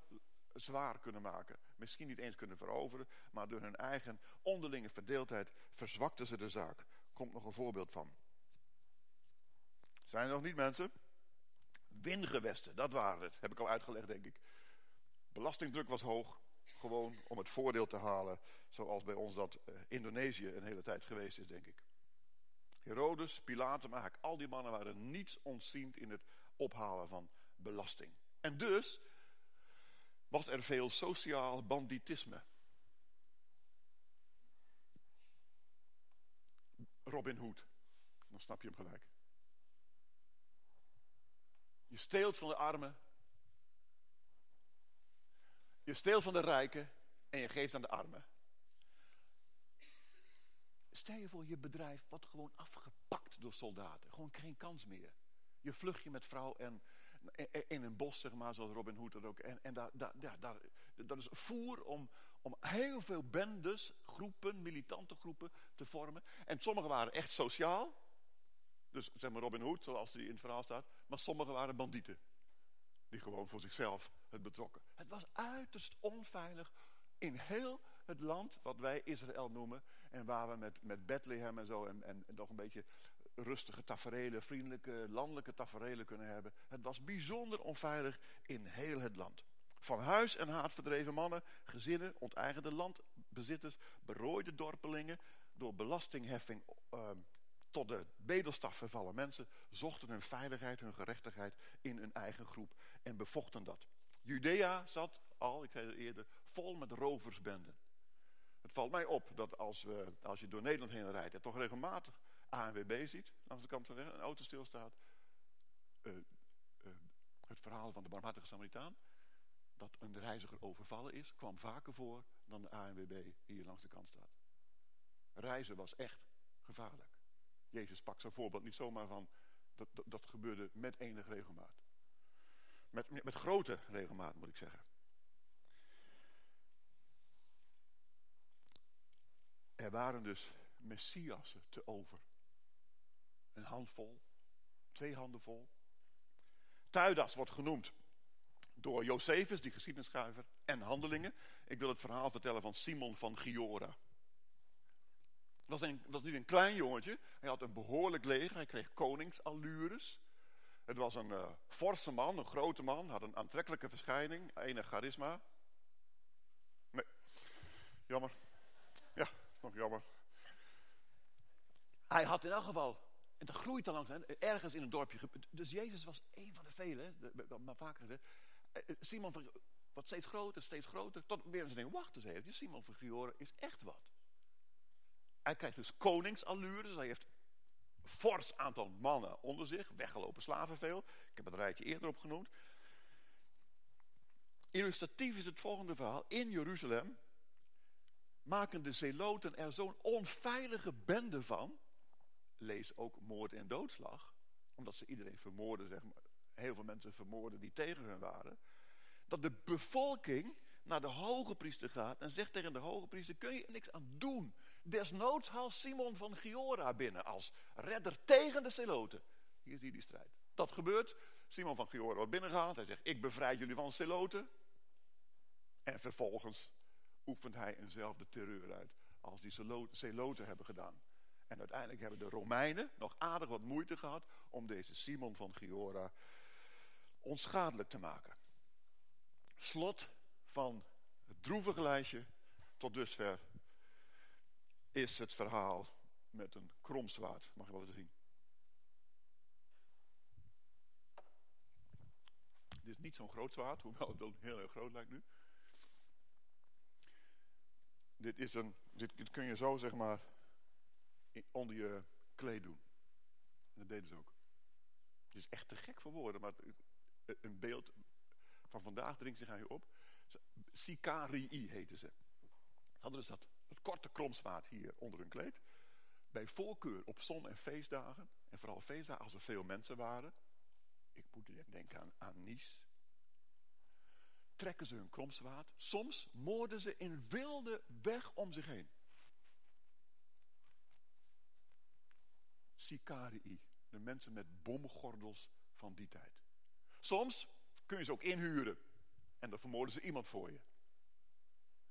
zwaar kunnen maken. Misschien niet eens kunnen veroveren, maar door hun eigen onderlinge verdeeldheid verzwakten ze de zaak. Komt nog een voorbeeld van. Zijn er nog niet mensen? Wingewesten, dat waren het. Heb ik al uitgelegd, denk ik. Belastingdruk was hoog, gewoon om het voordeel te halen, zoals bij ons dat eh, Indonesië een hele tijd geweest is, denk ik. Herodes, Pilatus, maar eigenlijk al die mannen waren niets ontziend in het ophalen van belasting. En dus was er veel sociaal banditisme. Robin Hood, dan snap je hem gelijk. Je steelt van de armen. Je steelt van de rijken en je geeft aan de armen. Stel je voor, je bedrijf wordt gewoon afgepakt door soldaten. Gewoon geen kans meer. Je vlucht je met vrouw en in een bos, zeg maar, zoals Robin Hood dat ook. En, en daar, daar, dat is voer om, om heel veel bendes, groepen, militante groepen te vormen. En sommige waren echt sociaal. Dus zeg maar Robin Hood, zoals die in het verhaal staat. Maar sommige waren bandieten. Die gewoon voor zichzelf het betrokken. Het was uiterst onveilig in heel het land wat wij Israël noemen. En waar we met, met Bethlehem en zo en, en, nog een beetje rustige taferelen, vriendelijke, landelijke taferelen kunnen hebben. Het was bijzonder onveilig in heel het land. Van huis en haat verdreven mannen, gezinnen, onteigende landbezitters, berooide dorpelingen, door belastingheffing uh, tot de bedelstaf vervallen mensen, zochten hun veiligheid, hun gerechtigheid in hun eigen groep en bevochten dat. Judea zat al, ik zei het eerder, vol met roversbenden. Het valt mij op dat als, we, als je door Nederland heen rijdt... en toch regelmatig ANWB ziet, langs de kant van de een auto stilstaat... Uh, het verhaal van de barmhartige Samaritaan... dat een reiziger overvallen is, kwam vaker voor... dan de ANWB hier langs de kant staat. Reizen was echt gevaarlijk. Jezus pakt zijn voorbeeld niet zomaar van... dat, dat, gebeurde met enige regelmaat. Met, met grote regelmaat, moet ik zeggen. Er waren dus messiassen te over. Een handvol, twee handen vol. Tuidas wordt genoemd door Josephus, die geschiednisschrijver, en handelingen. Ik wil het verhaal vertellen van Simon van Giora. Was, was niet een klein jongetje. Hij had een behoorlijk leger. Hij kreeg koningsallures. Het was een uh, forse man, een grote man. Had een aantrekkelijke verschijning. Enig charisma. Nee, jammer. Ja, nog jammer. Hij had in elk geval, en dat groeit dan langzaam, ergens in een dorpje. Dus Jezus was een van de velen, maar vaker gezegd. Eh, eh, Simon van, wat steeds groter, steeds groter. Tot eens denken, wacht eens even, Simon van Gioren is echt wat. Hij krijgt dus koningsallures, hij heeft fors aantal mannen onder zich, weggelopen slaven veel. Ik heb het rijtje eerder opgenoemd. Illustratief is het volgende verhaal. In Jeruzalem maken de zeloten er zo'n onveilige bende van. Lees ook moord en doodslag. Omdat ze iedereen vermoorden, zeg maar. Heel veel mensen vermoorden die tegen hun waren. Dat de bevolking naar de hoge priester gaat en zegt tegen de hoge priester, kun je er niks aan doen. Desnoods haalt Simon van Giora binnen als redder tegen de Celoten. Hier zie je die strijd. Dat gebeurt. Simon van Giora wordt binnengehaald. Hij zegt, ik bevrijd jullie van Celoten. En vervolgens oefent hij eenzelfde terreur uit als die Celoten hebben gedaan. En uiteindelijk hebben de Romeinen nog aardig wat moeite gehad om deze Simon van Giora onschadelijk te maken. Slot van het droevige lijstje tot dusver is het verhaal met een kromzwaard. Mag je wel even zien. Dit is niet zo'n groot zwaard, hoewel het wel heel erg groot lijkt nu. Dit, is een, dit kun je zo zeg maar onder je kleed doen. En dat deden ze ook. Het is echt te gek voor woorden, maar een beeld van vandaag dringt zich aan je op. Sicarii heten ze. Hadden dus dat, dat korte kromzwaard hier onder hun kleed. Bij voorkeur op zon- en feestdagen. En vooral feestdagen als er veel mensen waren. Ik moet denken aan, aan Nice. Trekken ze hun kromzwaard. Soms moorden ze in wilde weg om zich heen. Sicarii. De mensen met bomgordels van die tijd. Soms kun je ze ook inhuren. En dan vermoorden ze iemand voor je.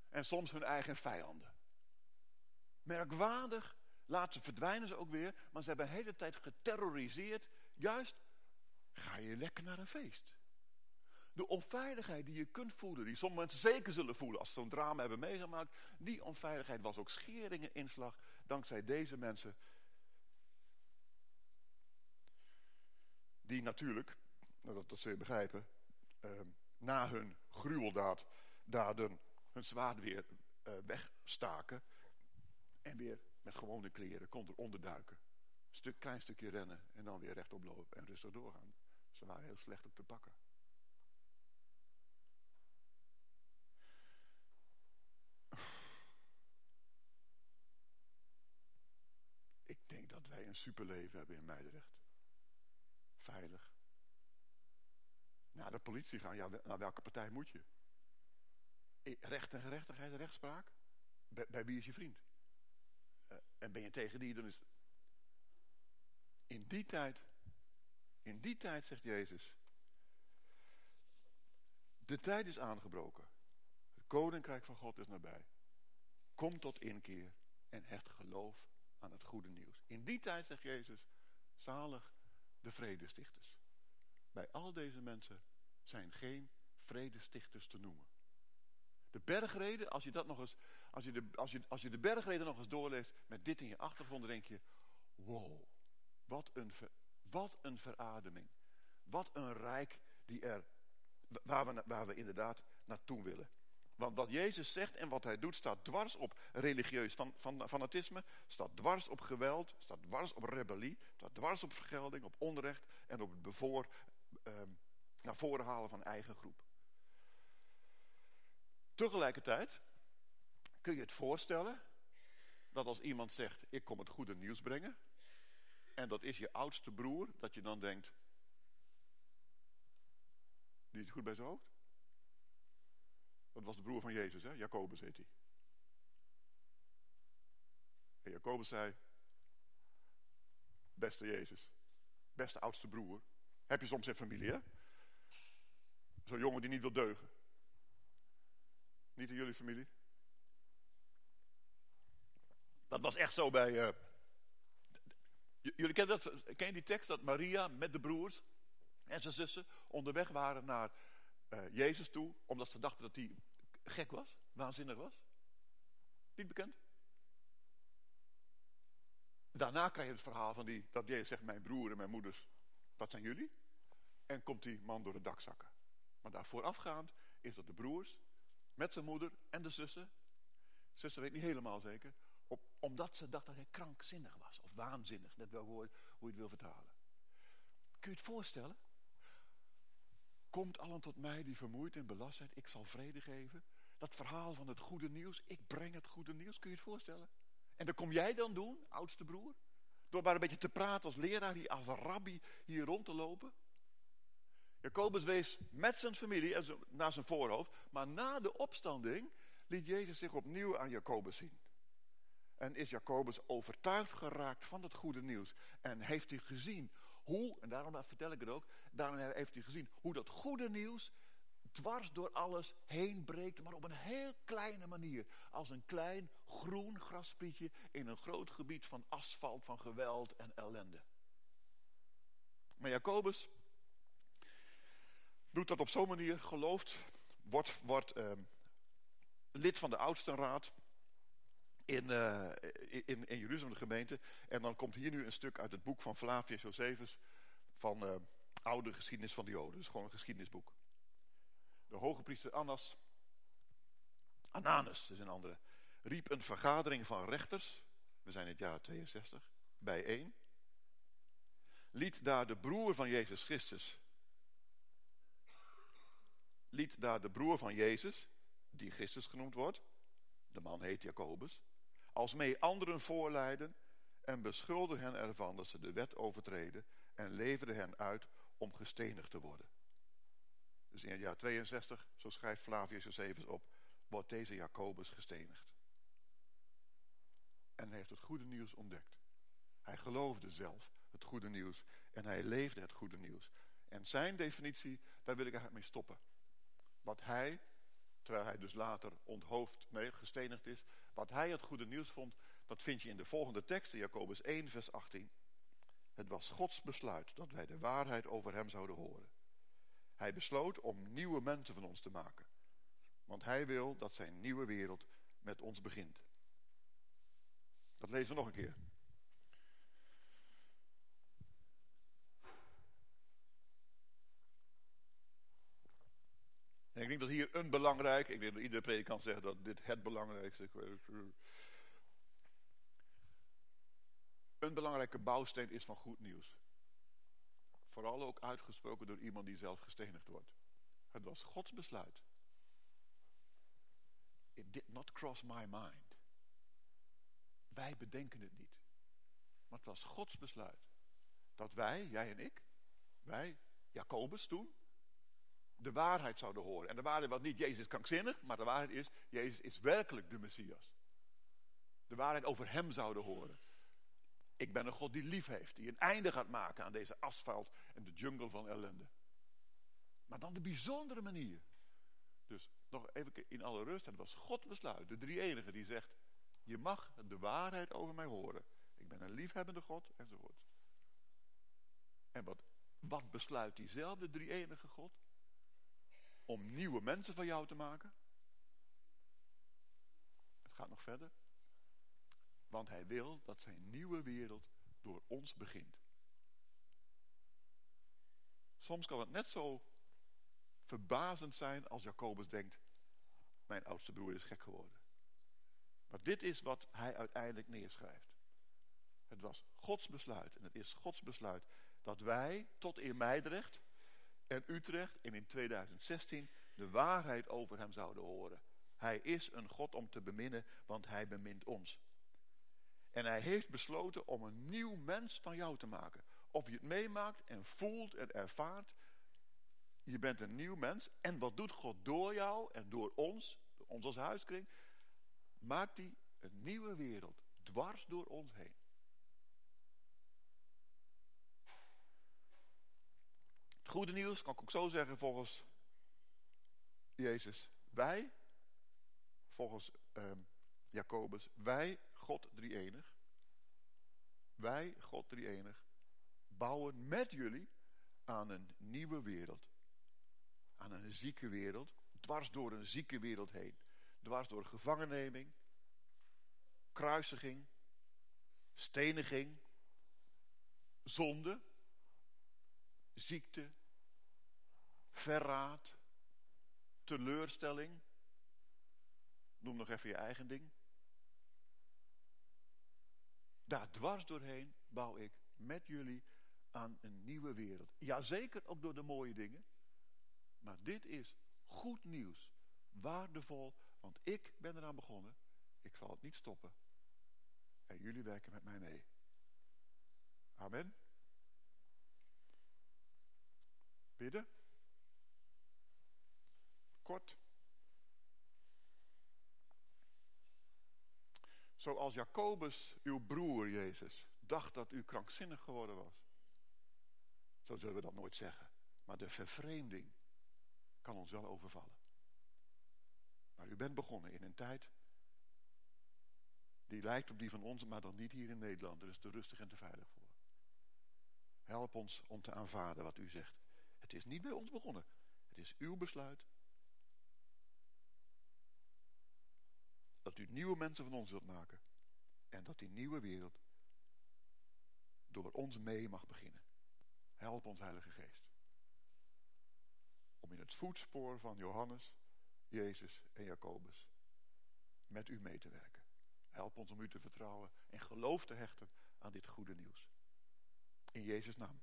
En soms hun eigen vijanden. Merkwaardig, laten verdwijnen ze ook weer, maar ze hebben de hele tijd geterroriseerd. Juist, ga je lekker naar een feest. De onveiligheid die je kunt voelen, die sommige mensen zeker zullen voelen als ze zo'n drama hebben meegemaakt, die onveiligheid was ook scheringen inslag dankzij deze mensen. Die natuurlijk, dat, dat zul je begrijpen, eh, na hun gruweldaad daden hun zwaard weer uh, wegstaken en weer met gewone kleren kon er onderduiken. Een stuk, klein stukje rennen en dan weer rechtop lopen en rustig doorgaan. Ze waren heel slecht op te pakken. Ik denk dat wij een superleven hebben in Meidrecht. Veilig. Naar de politie gaan, ja, naar welke partij moet je? Recht en gerechtigheid, rechtspraak? Bij wie is je vriend? En ben je tegen die, dan is... In die tijd, in die tijd, zegt Jezus... De tijd is aangebroken. Het koninkrijk van God is nabij. Kom tot inkeer en hecht geloof aan het goede nieuws. In die tijd, zegt Jezus, zalig de vredestichters. Bij al deze mensen zijn geen vredestichters te noemen. De bergreden, als je, dat nog eens, als je, de, als je, als je de bergreden nog eens doorleest met dit in je achtergrond, denk je, wow, wat een, wat een verademing. Wat een rijk die er, waar, we, waar we inderdaad naartoe willen. Want wat Jezus zegt en wat hij doet staat dwars op religieus van, van, fanatisme, staat dwars op geweld, staat dwars op rebellie, staat dwars op vergelding, op onrecht en op het bevoor, eh, naar voren halen van eigen groep. Tegelijkertijd kun je het voorstellen dat als iemand zegt, ik kom het goede nieuws brengen, en dat is je oudste broer, dat je dan denkt, die is goed bij zijn hoofd? Dat was de broer van Jezus, hè? Jacobus heet hij. En Jacobus zei, beste Jezus, beste oudste broer, heb je soms in familie, hè? Zo'n jongen die niet wil deugen. Niet in jullie familie? Dat was echt zo bij... Uh, jullie kennen, dat, ken je die tekst dat Maria met de broers en zijn zussen onderweg waren naar uh, Jezus toe, omdat ze dachten dat hij gek was, waanzinnig was? Niet bekend? Daarna krijg je het verhaal van die, dat Jezus zegt, mijn broer en mijn moeders, dat zijn jullie. En komt die man door het dak zakken. Maar daar voorafgaand is dat de broers met zijn moeder en de zussen, zussen weet niet helemaal zeker, op, omdat ze dacht dat hij krankzinnig was. Of waanzinnig, net wel hoe, je het wil vertalen. Kun je het voorstellen? Komt allen tot mij die vermoeid en belast zijn, ik zal vrede geven. Dat verhaal van het goede nieuws, ik breng het goede nieuws, kun je het voorstellen? En dat kom jij dan doen, oudste broer? Door maar een beetje te praten als leraar, hier, als rabbi hier rond te lopen? Jacobus wees met zijn familie en naar zijn voorhoofd. Maar na de opstanding liet Jezus zich opnieuw aan Jacobus zien. En is Jacobus overtuigd geraakt van het goede nieuws. En heeft hij gezien hoe, en daarom vertel ik het ook. Daarom heeft hij gezien hoe dat goede nieuws dwars door alles heen breekt. Maar op een heel kleine manier. Als een klein groen grasprietje in een groot gebied van asfalt, van geweld en ellende. Maar Jacobus doet dat op zo'n manier, gelooft, wordt, wordt uh, lid van de oudstenraad in, uh, in, in Jeruzalem, de gemeente. En dan komt hier nu een stuk uit het boek van Flavius Josephus van uh, Oude Geschiedenis van de Joden. Is gewoon een geschiedenisboek. De hoge priester Annas, Ananus is een andere, riep een vergadering van rechters, we zijn in het jaar 62, bijeen. Liet daar de broer van Jezus Christus liet daar de broer van Jezus, die Christus genoemd wordt, de man heet Jacobus, als mee anderen voorleiden en beschuldigde hen ervan dat ze de wet overtreden en leverde hen uit om gestenigd te worden. Dus in het jaar 62, zo schrijft Flavius Josephus op, wordt deze Jacobus gestenigd. En hij heeft het goede nieuws ontdekt. Hij geloofde zelf het goede nieuws en hij leefde het goede nieuws. En zijn definitie, daar wil ik eigenlijk mee stoppen. Wat hij, terwijl hij dus later onthoofd, nee, gestenigd is, wat hij het goede nieuws vond, dat vind je in de volgende tekst, Jacobus 1, vers 18. Het was Gods besluit dat wij de waarheid over hem zouden horen. Hij besloot om nieuwe mensen van ons te maken. Want hij wil dat zijn nieuwe wereld met ons begint. Dat lezen we nog een keer. En ik denk dat hier een belangrijk, ik denk dat iedere predikant kan zeggen dat dit het belangrijkste. Een belangrijke bouwsteen is van goed nieuws. Vooral ook uitgesproken door iemand die zelf gestenigd wordt. Het was Gods besluit. It did not cross my mind. Wij bedenken het niet. Maar het was Gods besluit. Dat wij, jij en ik, wij, Jacobus toen, de waarheid zouden horen. En de waarheid was niet Jezus krankzinnig, maar de waarheid is, Jezus is werkelijk de Messias. De waarheid over hem zouden horen. Ik ben een God die lief heeft, die een einde gaat maken aan deze asfalt en de jungle van ellende. Maar dan de bijzondere manier. Dus nog even in alle rust, het was God besluit, de drie enige die zegt, je mag de waarheid over mij horen. Ik ben een liefhebbende God, enzovoort. En wat, wat besluit diezelfde drie enige God? Om nieuwe mensen van jou te maken. Het gaat nog verder. Want hij wil dat zijn nieuwe wereld door ons begint. Soms kan het net zo verbazend zijn als Jacobus denkt... mijn oudste broer is gek geworden. Maar dit is wat hij uiteindelijk neerschrijft. Het was Gods besluit en het is Gods besluit dat wij tot in Meidrecht en Utrecht en in 2016 de waarheid over hem zouden horen. Hij is een God om te beminnen, want hij bemint ons. En hij heeft besloten om een nieuw mens van jou te maken. Of je het meemaakt en voelt en ervaart. Je bent een nieuw mens. En wat doet God door jou en door ons, ons als huiskring? Maakt hij een nieuwe wereld dwars door ons heen. Goede nieuws kan ik ook zo zeggen volgens Jezus. Wij, volgens um, Jacobus, wij God drie-enig. Wij, God drie-enig, bouwen met jullie aan een nieuwe wereld. Aan een zieke wereld, dwars door een zieke wereld heen. Dwars door gevangenneming, kruisiging, steniging, zonde, ziekte, verraad, teleurstelling. Noem nog even je eigen ding. Daar dwars doorheen bouw ik met jullie aan een nieuwe wereld. Jazeker ook door de mooie dingen. Maar dit is goed nieuws. Waardevol, want ik ben eraan begonnen. Ik zal het niet stoppen. En jullie werken met mij mee. Amen. Bidden. Kort. Zoals Jacobus, uw broer Jezus, dacht dat u krankzinnig geworden was. Zo zullen we dat nooit zeggen. Maar de vervreemding kan ons wel overvallen. Maar u bent begonnen in een tijd die lijkt op die van ons, maar dan niet hier in Nederland. Er is te rustig en te veilig voor. Help ons om te aanvaarden wat u zegt. Het is niet bij ons begonnen. Het is uw besluit. Dat u nieuwe mensen van ons wilt maken. En dat die nieuwe wereld door ons mee mag beginnen. Help ons Heilige Geest. Om in het voetspoor van Johannes, Jezus en Jacobus met u mee te werken. Help ons om u te vertrouwen en geloof te hechten aan dit goede nieuws. In Jezus' naam.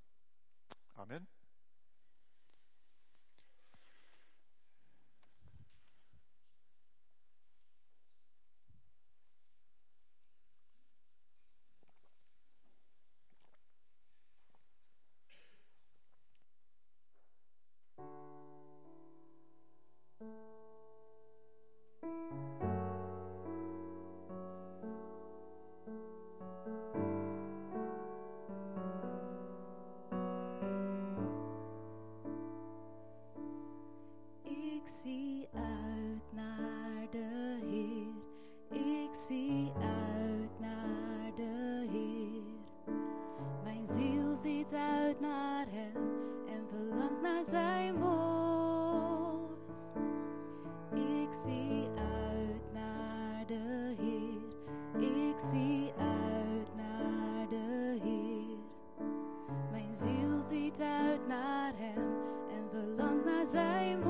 Amen. Zijn woord. Ik zie uit naar de Heer. Ik zie uit naar de Heer. Mijn ziel ziet uit naar Hem en verlangt naar Zijn woord.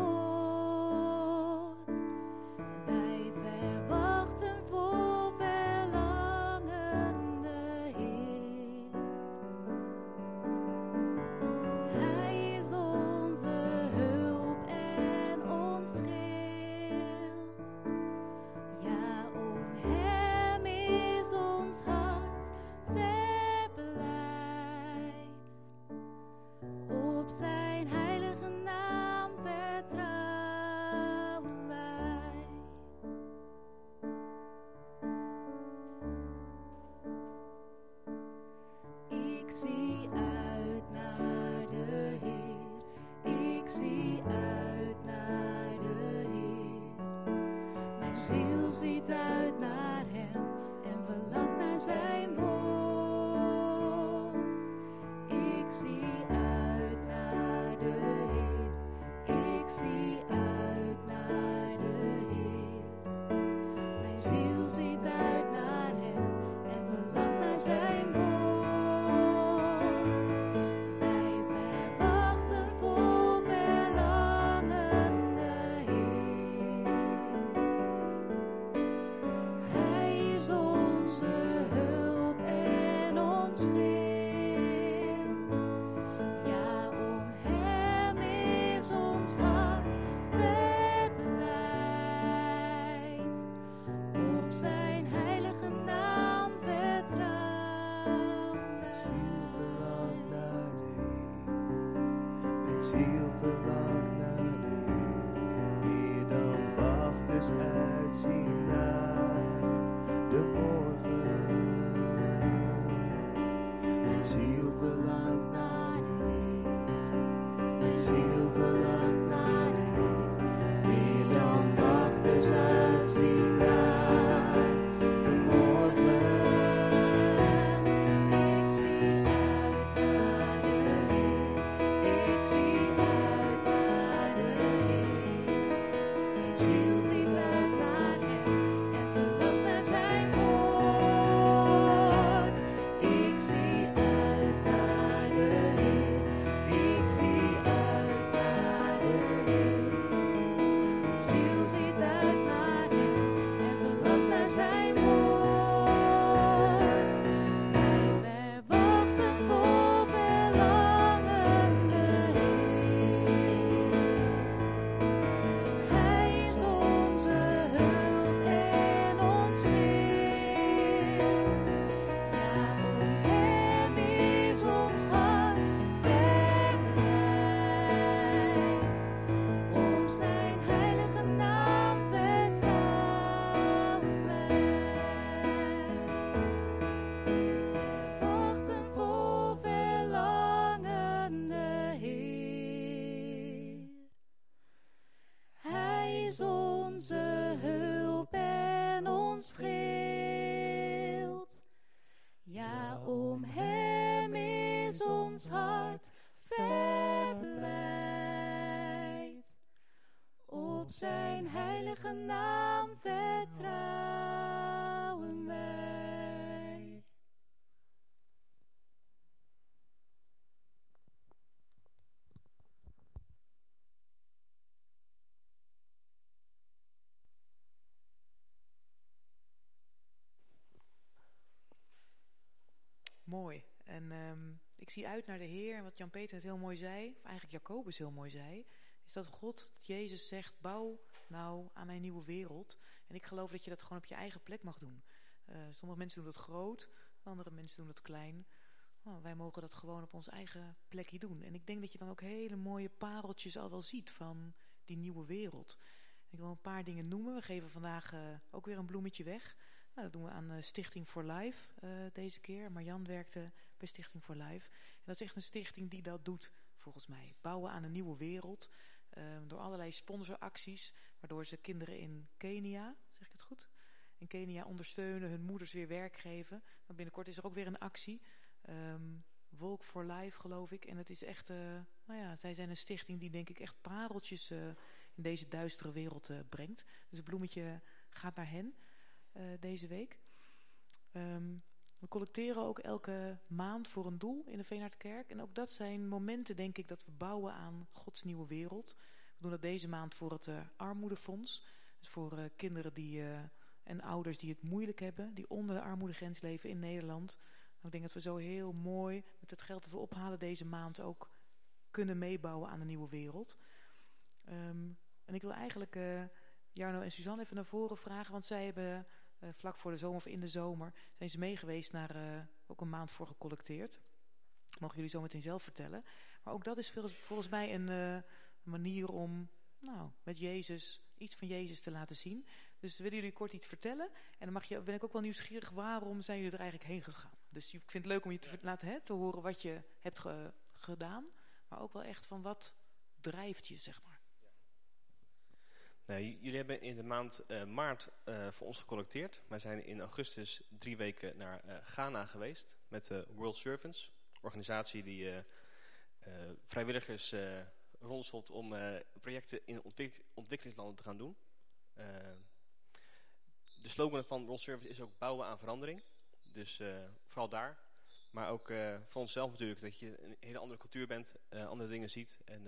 see. Naam vertrouwen wij. Mooi. En ehm, ik zie uit naar de Heer. En wat Jan-Peter het heel mooi zei, of eigenlijk Jacobus heel mooi zei, is dat God, dat Jezus zegt, bouw nou aan mijn nieuwe wereld. En ik geloof dat je dat gewoon op je eigen plek mag doen. Eh, sommige mensen doen dat groot, andere mensen doen dat klein. Oh, wij mogen dat gewoon op ons eigen plekje doen. En ik denk dat je dan ook hele mooie pareltjes al wel ziet van die nieuwe wereld. Ik wil een paar dingen noemen. We geven vandaag eh, ook weer een bloemetje weg. Nou, dat doen we aan uh, Stichting for Life deze keer. Marjan werkte bij Stichting for Life. En dat is echt een stichting die dat doet, volgens mij. Bouwen aan een nieuwe wereld. Um, door allerlei sponsoracties. Waardoor ze kinderen in Kenia, zeg ik het goed? In Kenia ondersteunen, hun moeders weer werk geven. Maar binnenkort is er ook weer een actie. Um, Walk for Life, geloof ik. En het is echt, uh, nou ja, zij zijn een stichting die denk ik echt pareltjes uh, in deze duistere wereld uh, brengt. Dus het bloemetje gaat naar hen deze week. Um, we collecteren ook elke maand voor een doel in de Veenhardkerk. En ook dat zijn momenten, denk ik, dat we bouwen aan Gods nieuwe wereld. We doen dat deze maand voor het armoedefonds. Dus voor kinderen die, en ouders die het moeilijk hebben, die onder de armoedegrens leven in Nederland... Ik denk dat we zo heel mooi met het geld dat we ophalen deze maand ook kunnen meebouwen aan een nieuwe wereld. Um, en ik wil eigenlijk uh, Jarno en Suzanne even naar voren vragen, want zij hebben uh, vlak voor de zomer of in de zomer zijn ze meegeweest naar uh, ook een maand voor gecollecteerd. Mogen jullie zo meteen zelf vertellen. Maar ook dat is volgens mij een manier om nou, met Jezus, iets van Jezus te laten zien. Dus willen jullie kort iets vertellen? En dan mag je, ben ik ook wel nieuwsgierig, waarom zijn jullie er eigenlijk heen gegaan? Dus ik vind het leuk om je te laten hè, te horen wat je hebt ge, gedaan. Maar ook wel echt van wat drijft je, zeg maar. Nou, jullie hebben in de maand uh, maart uh, voor ons gecollecteerd. Wij zijn in augustus drie weken naar Ghana geweest met de World Servants. Organisatie die vrijwilligers rondselt om projecten in ontwik ontwikkelingslanden te gaan doen. de slogan van World Service is ook bouwen aan verandering. Dus vooral daar. Maar ook voor onszelf natuurlijk. Dat je een hele andere cultuur bent. Andere dingen ziet. En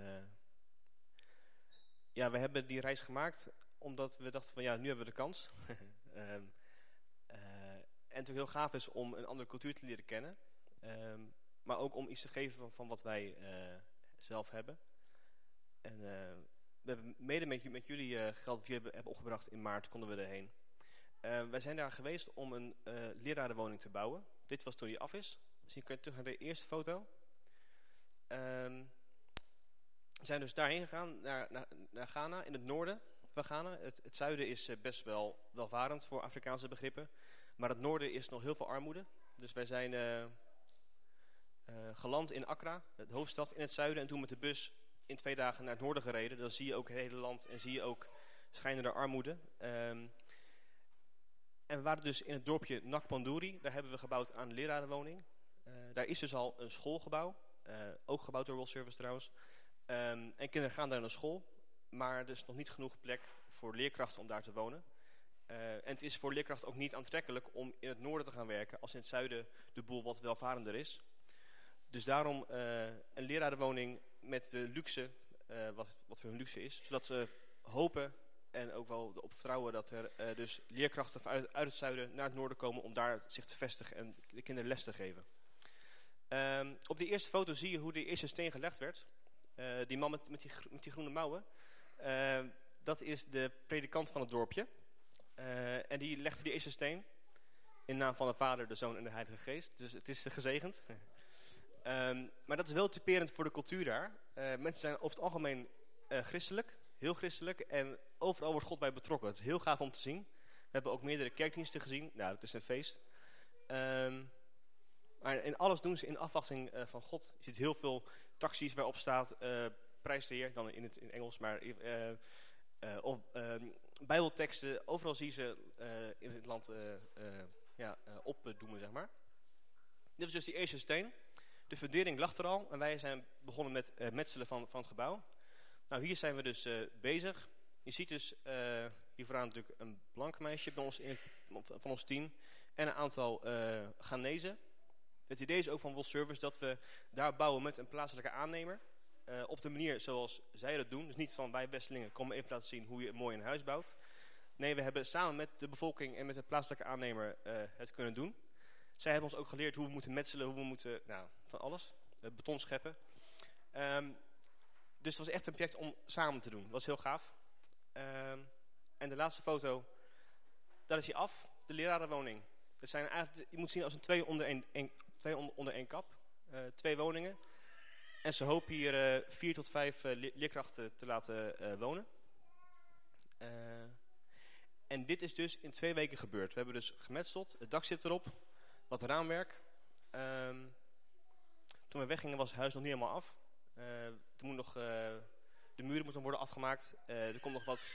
ja, we hebben die reis gemaakt. Omdat we dachten van ja, nu hebben we de kans. um, en het ook heel gaaf is om een andere cultuur te leren kennen. Um, maar ook om iets te geven van, van wat wij zelf hebben. En we hebben mede met, met jullie geld dat jullie hebben opgebracht in maart konden we erheen. Uh, wij zijn daar geweest om een lerarenwoning te bouwen. Dit was toen die af is. Misschien kun je terug naar de eerste foto. We zijn dus daarheen gegaan, naar, Ghana, in het noorden van Ghana. Het, zuiden is uh, best wel welvarend voor Afrikaanse begrippen. Maar het noorden is nog heel veel armoede. Dus wij zijn geland in Accra, de hoofdstad in het zuiden. En toen met de bus in twee dagen naar het noorden gereden. Dan zie je ook het hele land en zie je ook schijnende armoede. Um, en we waren dus in het dorpje Nakpanduri. Daar hebben we gebouwd aan lerarenwoning. Daar is dus al een schoolgebouw. Ook gebouwd door World Service trouwens. Um, en kinderen gaan daar naar school. Maar er is nog niet genoeg plek voor leerkrachten om daar te wonen. Uh, en het is voor leerkrachten ook niet aantrekkelijk om in het noorden te gaan werken... als in het zuiden de boel wat welvarender is. Dus daarom een lerarenwoning met de luxe, wat, wat voor hun luxe is. Zodat ze hopen en ook wel op vertrouwen dat er dus leerkrachten uit, uit, het zuiden naar het noorden komen om daar zich te vestigen en de kinderen les te geven. Um, op de eerste foto zie je hoe de eerste steen gelegd werd. Uh, die man met, die, met, die, groene mouwen. Uh, dat is de predikant van het dorpje. Eh, en die legde die eerste steen. In naam van de Vader, de Zoon en de Heilige Geest. Dus het is gezegend. um, maar dat is wel typerend voor de cultuur daar. mensen zijn over het algemeen christelijk. Heel christelijk. En overal wordt God bij betrokken. Het is heel gaaf om te zien. We hebben ook meerdere kerkdiensten gezien. Nou, het is een feest. Um, maar in alles doen ze in afwachting uh, van God. Je ziet heel veel taxis waarop staat uh, de Heer, dan in het in Engels, maar uh, of ehm, bijbelteksten. Overal zie je ze in het land ja, opdoemen, zeg maar. Dit was dus die eerste steen. De fundering lag er al en wij zijn begonnen met metselen van, van het gebouw. Nou, hier zijn we dus bezig. Je ziet dus uh, hier vooraan natuurlijk een blank meisje bij ons in, van ons team. En een aantal uh, Ghanese. Het idee is ook van World Service dat we daar bouwen met een plaatselijke aannemer. op de manier zoals zij dat doen. Dus niet van wij Westelingen komen even laten zien hoe je mooi een huis bouwt. Nee, we hebben samen met de bevolking en met de plaatselijke aannemer het kunnen doen. Zij hebben ons ook geleerd hoe we moeten metselen, hoe we moeten, nou, van alles. beton scheppen. Um, dus het was echt een project om samen te doen. Dat was heel gaaf. Uh, en de laatste foto, dat is hier af, de lerarenwoning. Het zijn eigenlijk, je moet zien als een twee onder één, kap. Uh, twee woningen. En ze hopen hier uh, vier tot vijf uh, leerkrachten te laten wonen. en dit is dus in twee weken gebeurd. We hebben dus gemetseld, het dak zit erop, wat raamwerk. Ehm, toen we weggingen was het huis nog niet helemaal af. Er moet nog, de muren moeten worden afgemaakt. Er komt nog wat,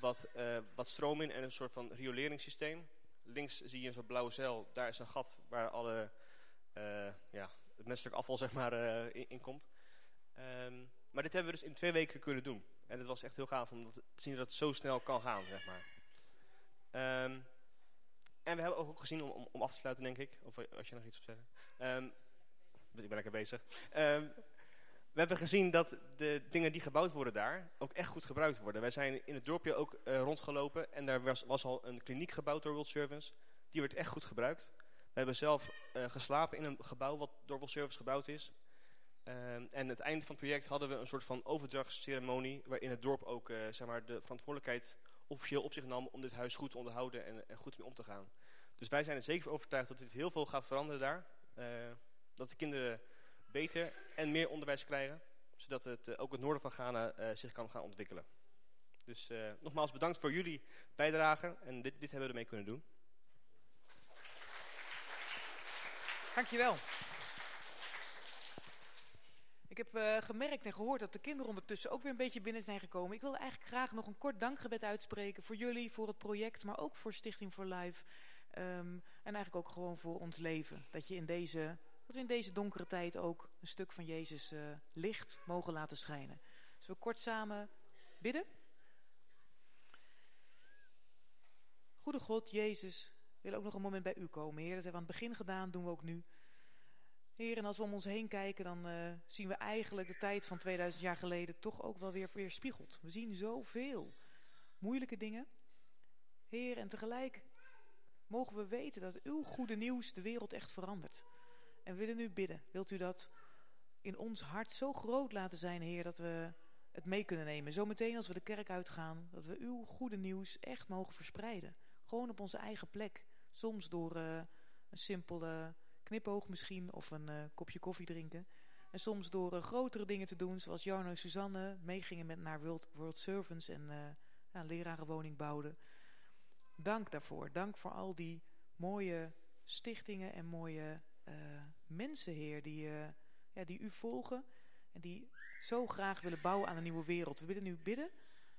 wat, wat stroom in en een soort van rioleringssysteem. Links zie je een soort blauwe cel. Daar is een gat waar alle ja, het menselijk afval zeg maar, eh, in, komt. Ehm, maar dit hebben we dus in twee weken kunnen doen. En het was echt heel gaaf om te zien dat het zo snel kan gaan, zeg maar. Ehm, en we hebben ook gezien, om, om, om, af te sluiten denk ik, of als je nog iets wil zeggen. Um, ik ben lekker bezig. We hebben gezien dat de dingen die gebouwd worden daar ook echt goed gebruikt worden. Wij zijn in het dorpje ook uh, rondgelopen en daar was, was, al een kliniek gebouwd door World Service. Die werd echt goed gebruikt. We hebben zelf uh, geslapen in een gebouw wat door World Service gebouwd is. Um, en aan het einde van het project hadden we een soort van overdrachtsceremonie... waarin het dorp ook uh, zeg maar, de verantwoordelijkheid officieel op zich nam... om dit huis goed te onderhouden en, en goed mee om te gaan. Dus wij zijn er zeker overtuigd dat dit heel veel gaat veranderen daar. Dat de kinderen beter en meer onderwijs krijgen... zodat het, uh, ook het noorden van Ghana zich kan gaan ontwikkelen. Dus nogmaals bedankt voor jullie bijdrage en dit, dit hebben we ermee kunnen doen. Dankjewel. Ik heb gemerkt en gehoord dat de kinderen ondertussen ook weer een beetje binnen zijn gekomen. Ik wil eigenlijk graag nog een kort dankgebed uitspreken voor jullie, voor het project, maar ook voor Stichting voor Life. Um, en eigenlijk ook gewoon voor ons leven. Dat, je in deze, dat we in deze donkere tijd ook een stuk van Jezus uh, licht mogen laten schijnen. Dus we kort samen bidden. Goede God, Jezus, wil ook nog een moment bij u komen. Heer, dat hebben we aan het begin gedaan, doen we ook nu. Heer, en als we om ons heen kijken, dan uh, zien we eigenlijk de tijd van 2000 jaar geleden toch ook wel weer weerspiegeld. We zien zoveel moeilijke dingen. Heer, en tegelijk mogen we weten dat uw goede nieuws de wereld echt verandert. En we willen nu bidden. Wilt u dat in ons hart zo groot laten zijn, Heer, dat we het mee kunnen nemen. Zometeen als we de kerk uitgaan, dat we uw goede nieuws echt mogen verspreiden. Gewoon op onze eigen plek. Soms door uh, een simpele knipoog misschien of een uh, kopje koffie drinken. En soms door uh, grotere dingen te doen, zoals Jarno en Suzanne meegingen met naar World, World Servants en ja, lerarenwoning bouwden. Dank daarvoor. Dank voor al die mooie stichtingen en mooie mensen, Heer, die, ja, die u volgen en die zo graag willen bouwen aan een nieuwe wereld. We willen nu bidden,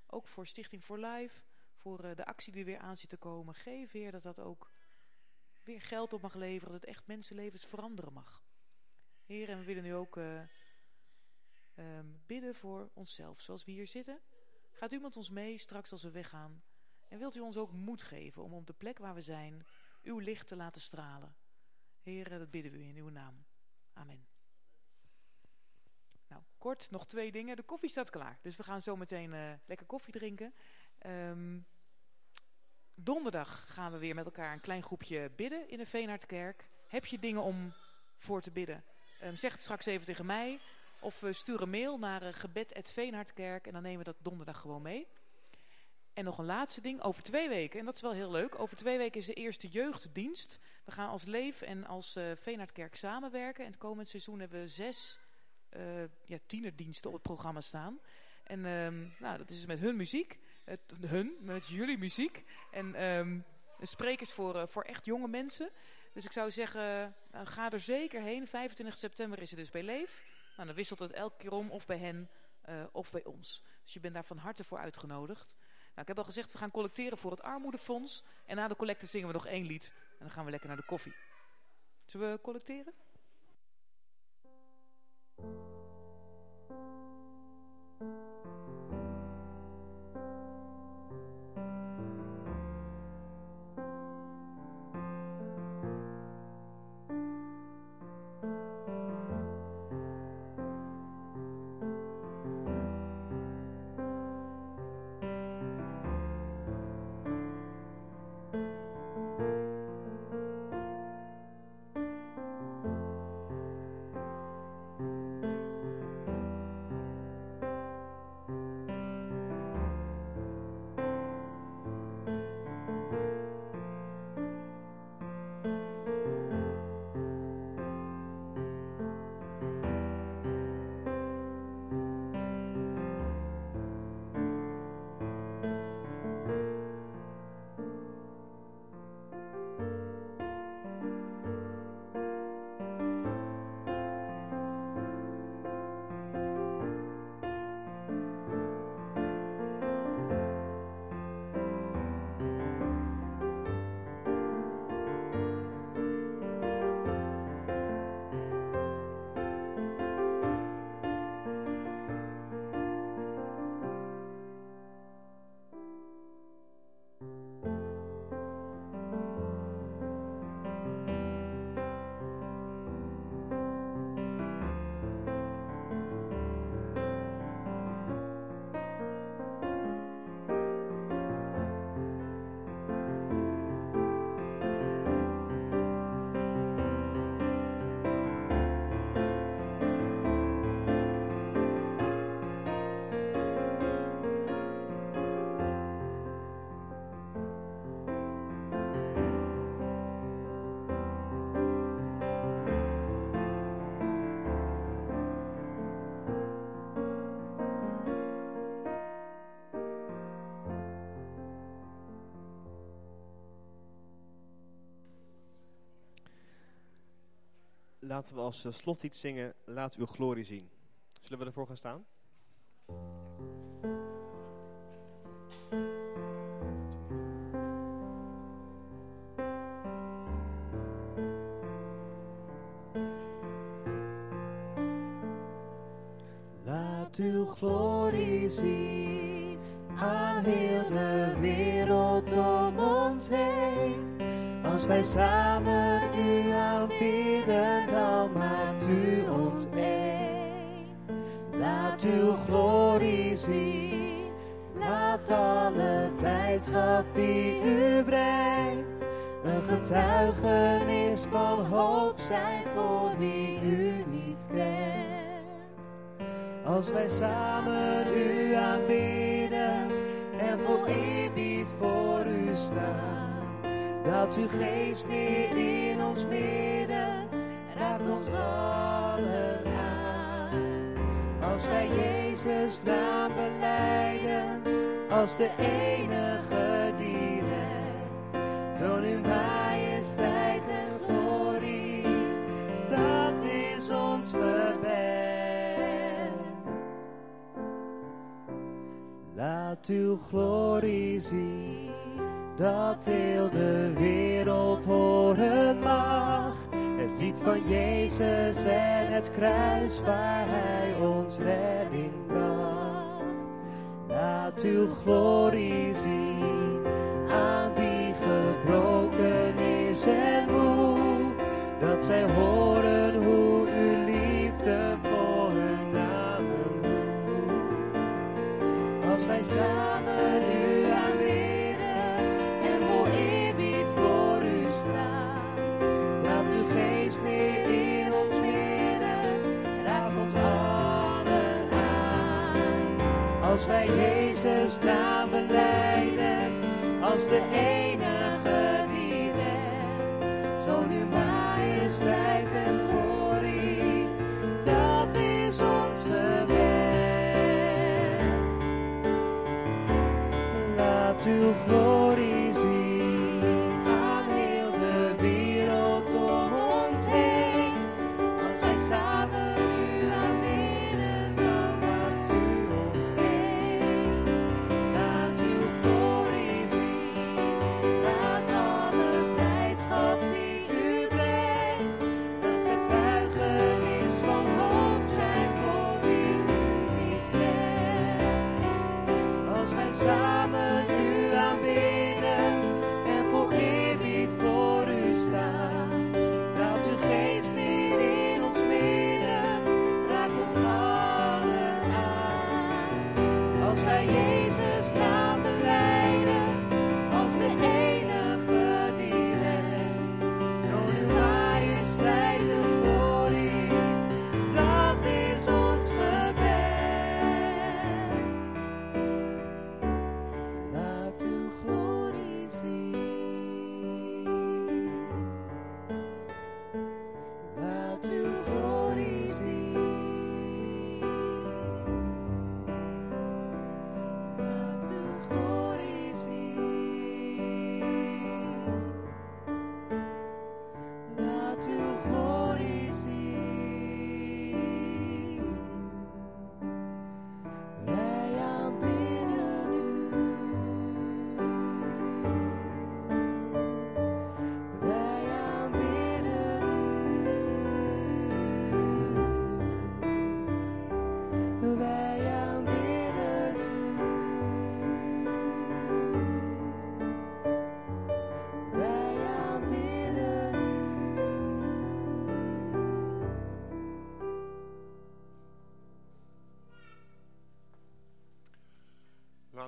ook voor Stichting for Life, voor de actie die weer aan zit te komen. Geef, Heer, dat dat ook weer geld op mag leveren, dat het echt mensenlevens veranderen mag. Heer, en we willen nu ook uh, um, bidden voor onszelf, zoals we hier zitten. Gaat u met ons mee straks als we weggaan? En wilt u ons ook moed geven om op de plek waar we zijn uw licht te laten stralen? Heer, dat bidden we in uw naam. Amen. Nou, kort nog twee dingen. De koffie staat klaar, dus we gaan zo meteen uh, lekker koffie drinken. Um, Donderdag gaan we weer met elkaar een klein groepje bidden in de Veenhardkerk. Heb je dingen om voor te bidden? Um, zeg het straks even tegen mij. Of uh, stuur een mail naar uh, gebed.veenhardkerk en dan nemen we dat donderdag gewoon mee. En nog een laatste ding, over twee weken, en dat is wel heel leuk. Over twee weken is de eerste jeugddienst. We gaan als Leef en als uh, Veenhardkerk samenwerken. En het komend seizoen hebben we zes uh, ja, tienerdiensten op het programma staan. En um, nou, dat is met hun muziek. Het, hun, met jullie muziek. En um, sprekers voor, uh, voor echt jonge mensen. Dus ik zou zeggen, uh, ga er zeker heen. 25 september is het dus bij Leef. Nou, dan wisselt het elke keer om, of bij hen of bij ons. Dus je bent daar van harte voor uitgenodigd. Nou, ik heb al gezegd, we gaan collecteren voor het Armoedefonds. En na de collecte zingen we nog één lied. En dan gaan we lekker naar de koffie. Zullen we collecteren? Laten we als uh, slotlied zingen Laat uw glorie zien. Zullen we ervoor gaan staan? Laat uw glorie zien aan heel de wereld om ons heen. Als wij samen u aanbidden, dan maakt u ons één. Laat uw glorie zien, laat alle blijdschap die u brengt. Een getuigenis van hoop zijn voor wie u niet kent. Als wij samen u aanbidden en vol eerbied voor u staan. Dat uw geest neer in ons midden raakt ons allen aan. Als wij Jezus naam beleiden, als de enige die redt. Toon uw majesteit en glorie, dat is ons gebed. Laat uw glorie zien dat heel de wereld horen mag. Lied van Jezus en het kruis waar Hij ons redding bracht. Laat uw glorie zien aan wie gebroken is en moe. Dat zij horen Als wij Jezus naam beleiden, als de enige die redt. Toon uw majesteit en glorie, dat is ons gebed. Laat uw glorie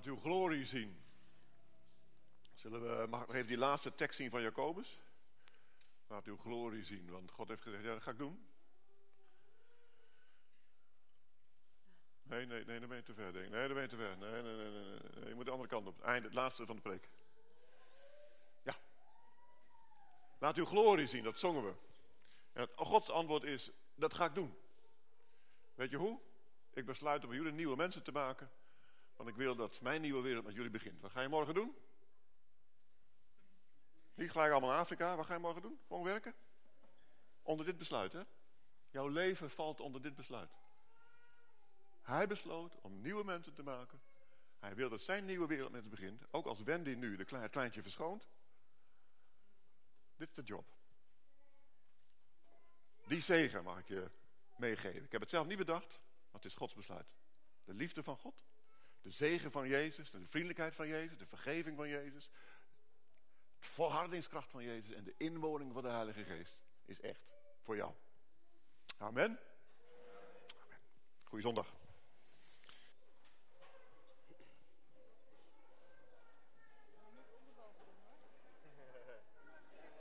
Laat uw glorie zien. Zullen we, mag ik even die laatste tekst zien van Jacobus? Laat uw glorie zien, want God heeft gezegd, ja dat ga ik doen. Nee, nee, nee, dan ben je te ver. Nee, dan ben je te ver. Nee, nee, nee, nee. Je moet de andere kant op. Einde, het laatste van de preek. Ja. Laat uw glorie zien, dat zongen we. En het Gods antwoord is, dat ga ik doen. Weet je hoe? Ik besluit om jullie nieuwe mensen te maken. Want ik wil dat mijn nieuwe wereld met jullie begint. Wat ga je morgen doen? Niet gelijk allemaal naar Afrika. Wat ga je morgen doen? Gewoon werken? onder dit besluit, hè? Jouw leven valt onder dit besluit. Hij besloot om nieuwe mensen te maken. Hij wil dat zijn nieuwe wereld met begint. Ook als Wendy nu de klein, kleintje verschoont. Dit is de job. Die zegen mag ik je meegeven. Ik heb het zelf niet bedacht, maar het is Gods besluit. De liefde van God. De zegen van Jezus. De vriendelijkheid van Jezus. De vergeving van Jezus. De volhardingskracht van Jezus. En de inwoning van de Heilige Geest. Is echt voor jou. Amen. Amen. Goeie zondag.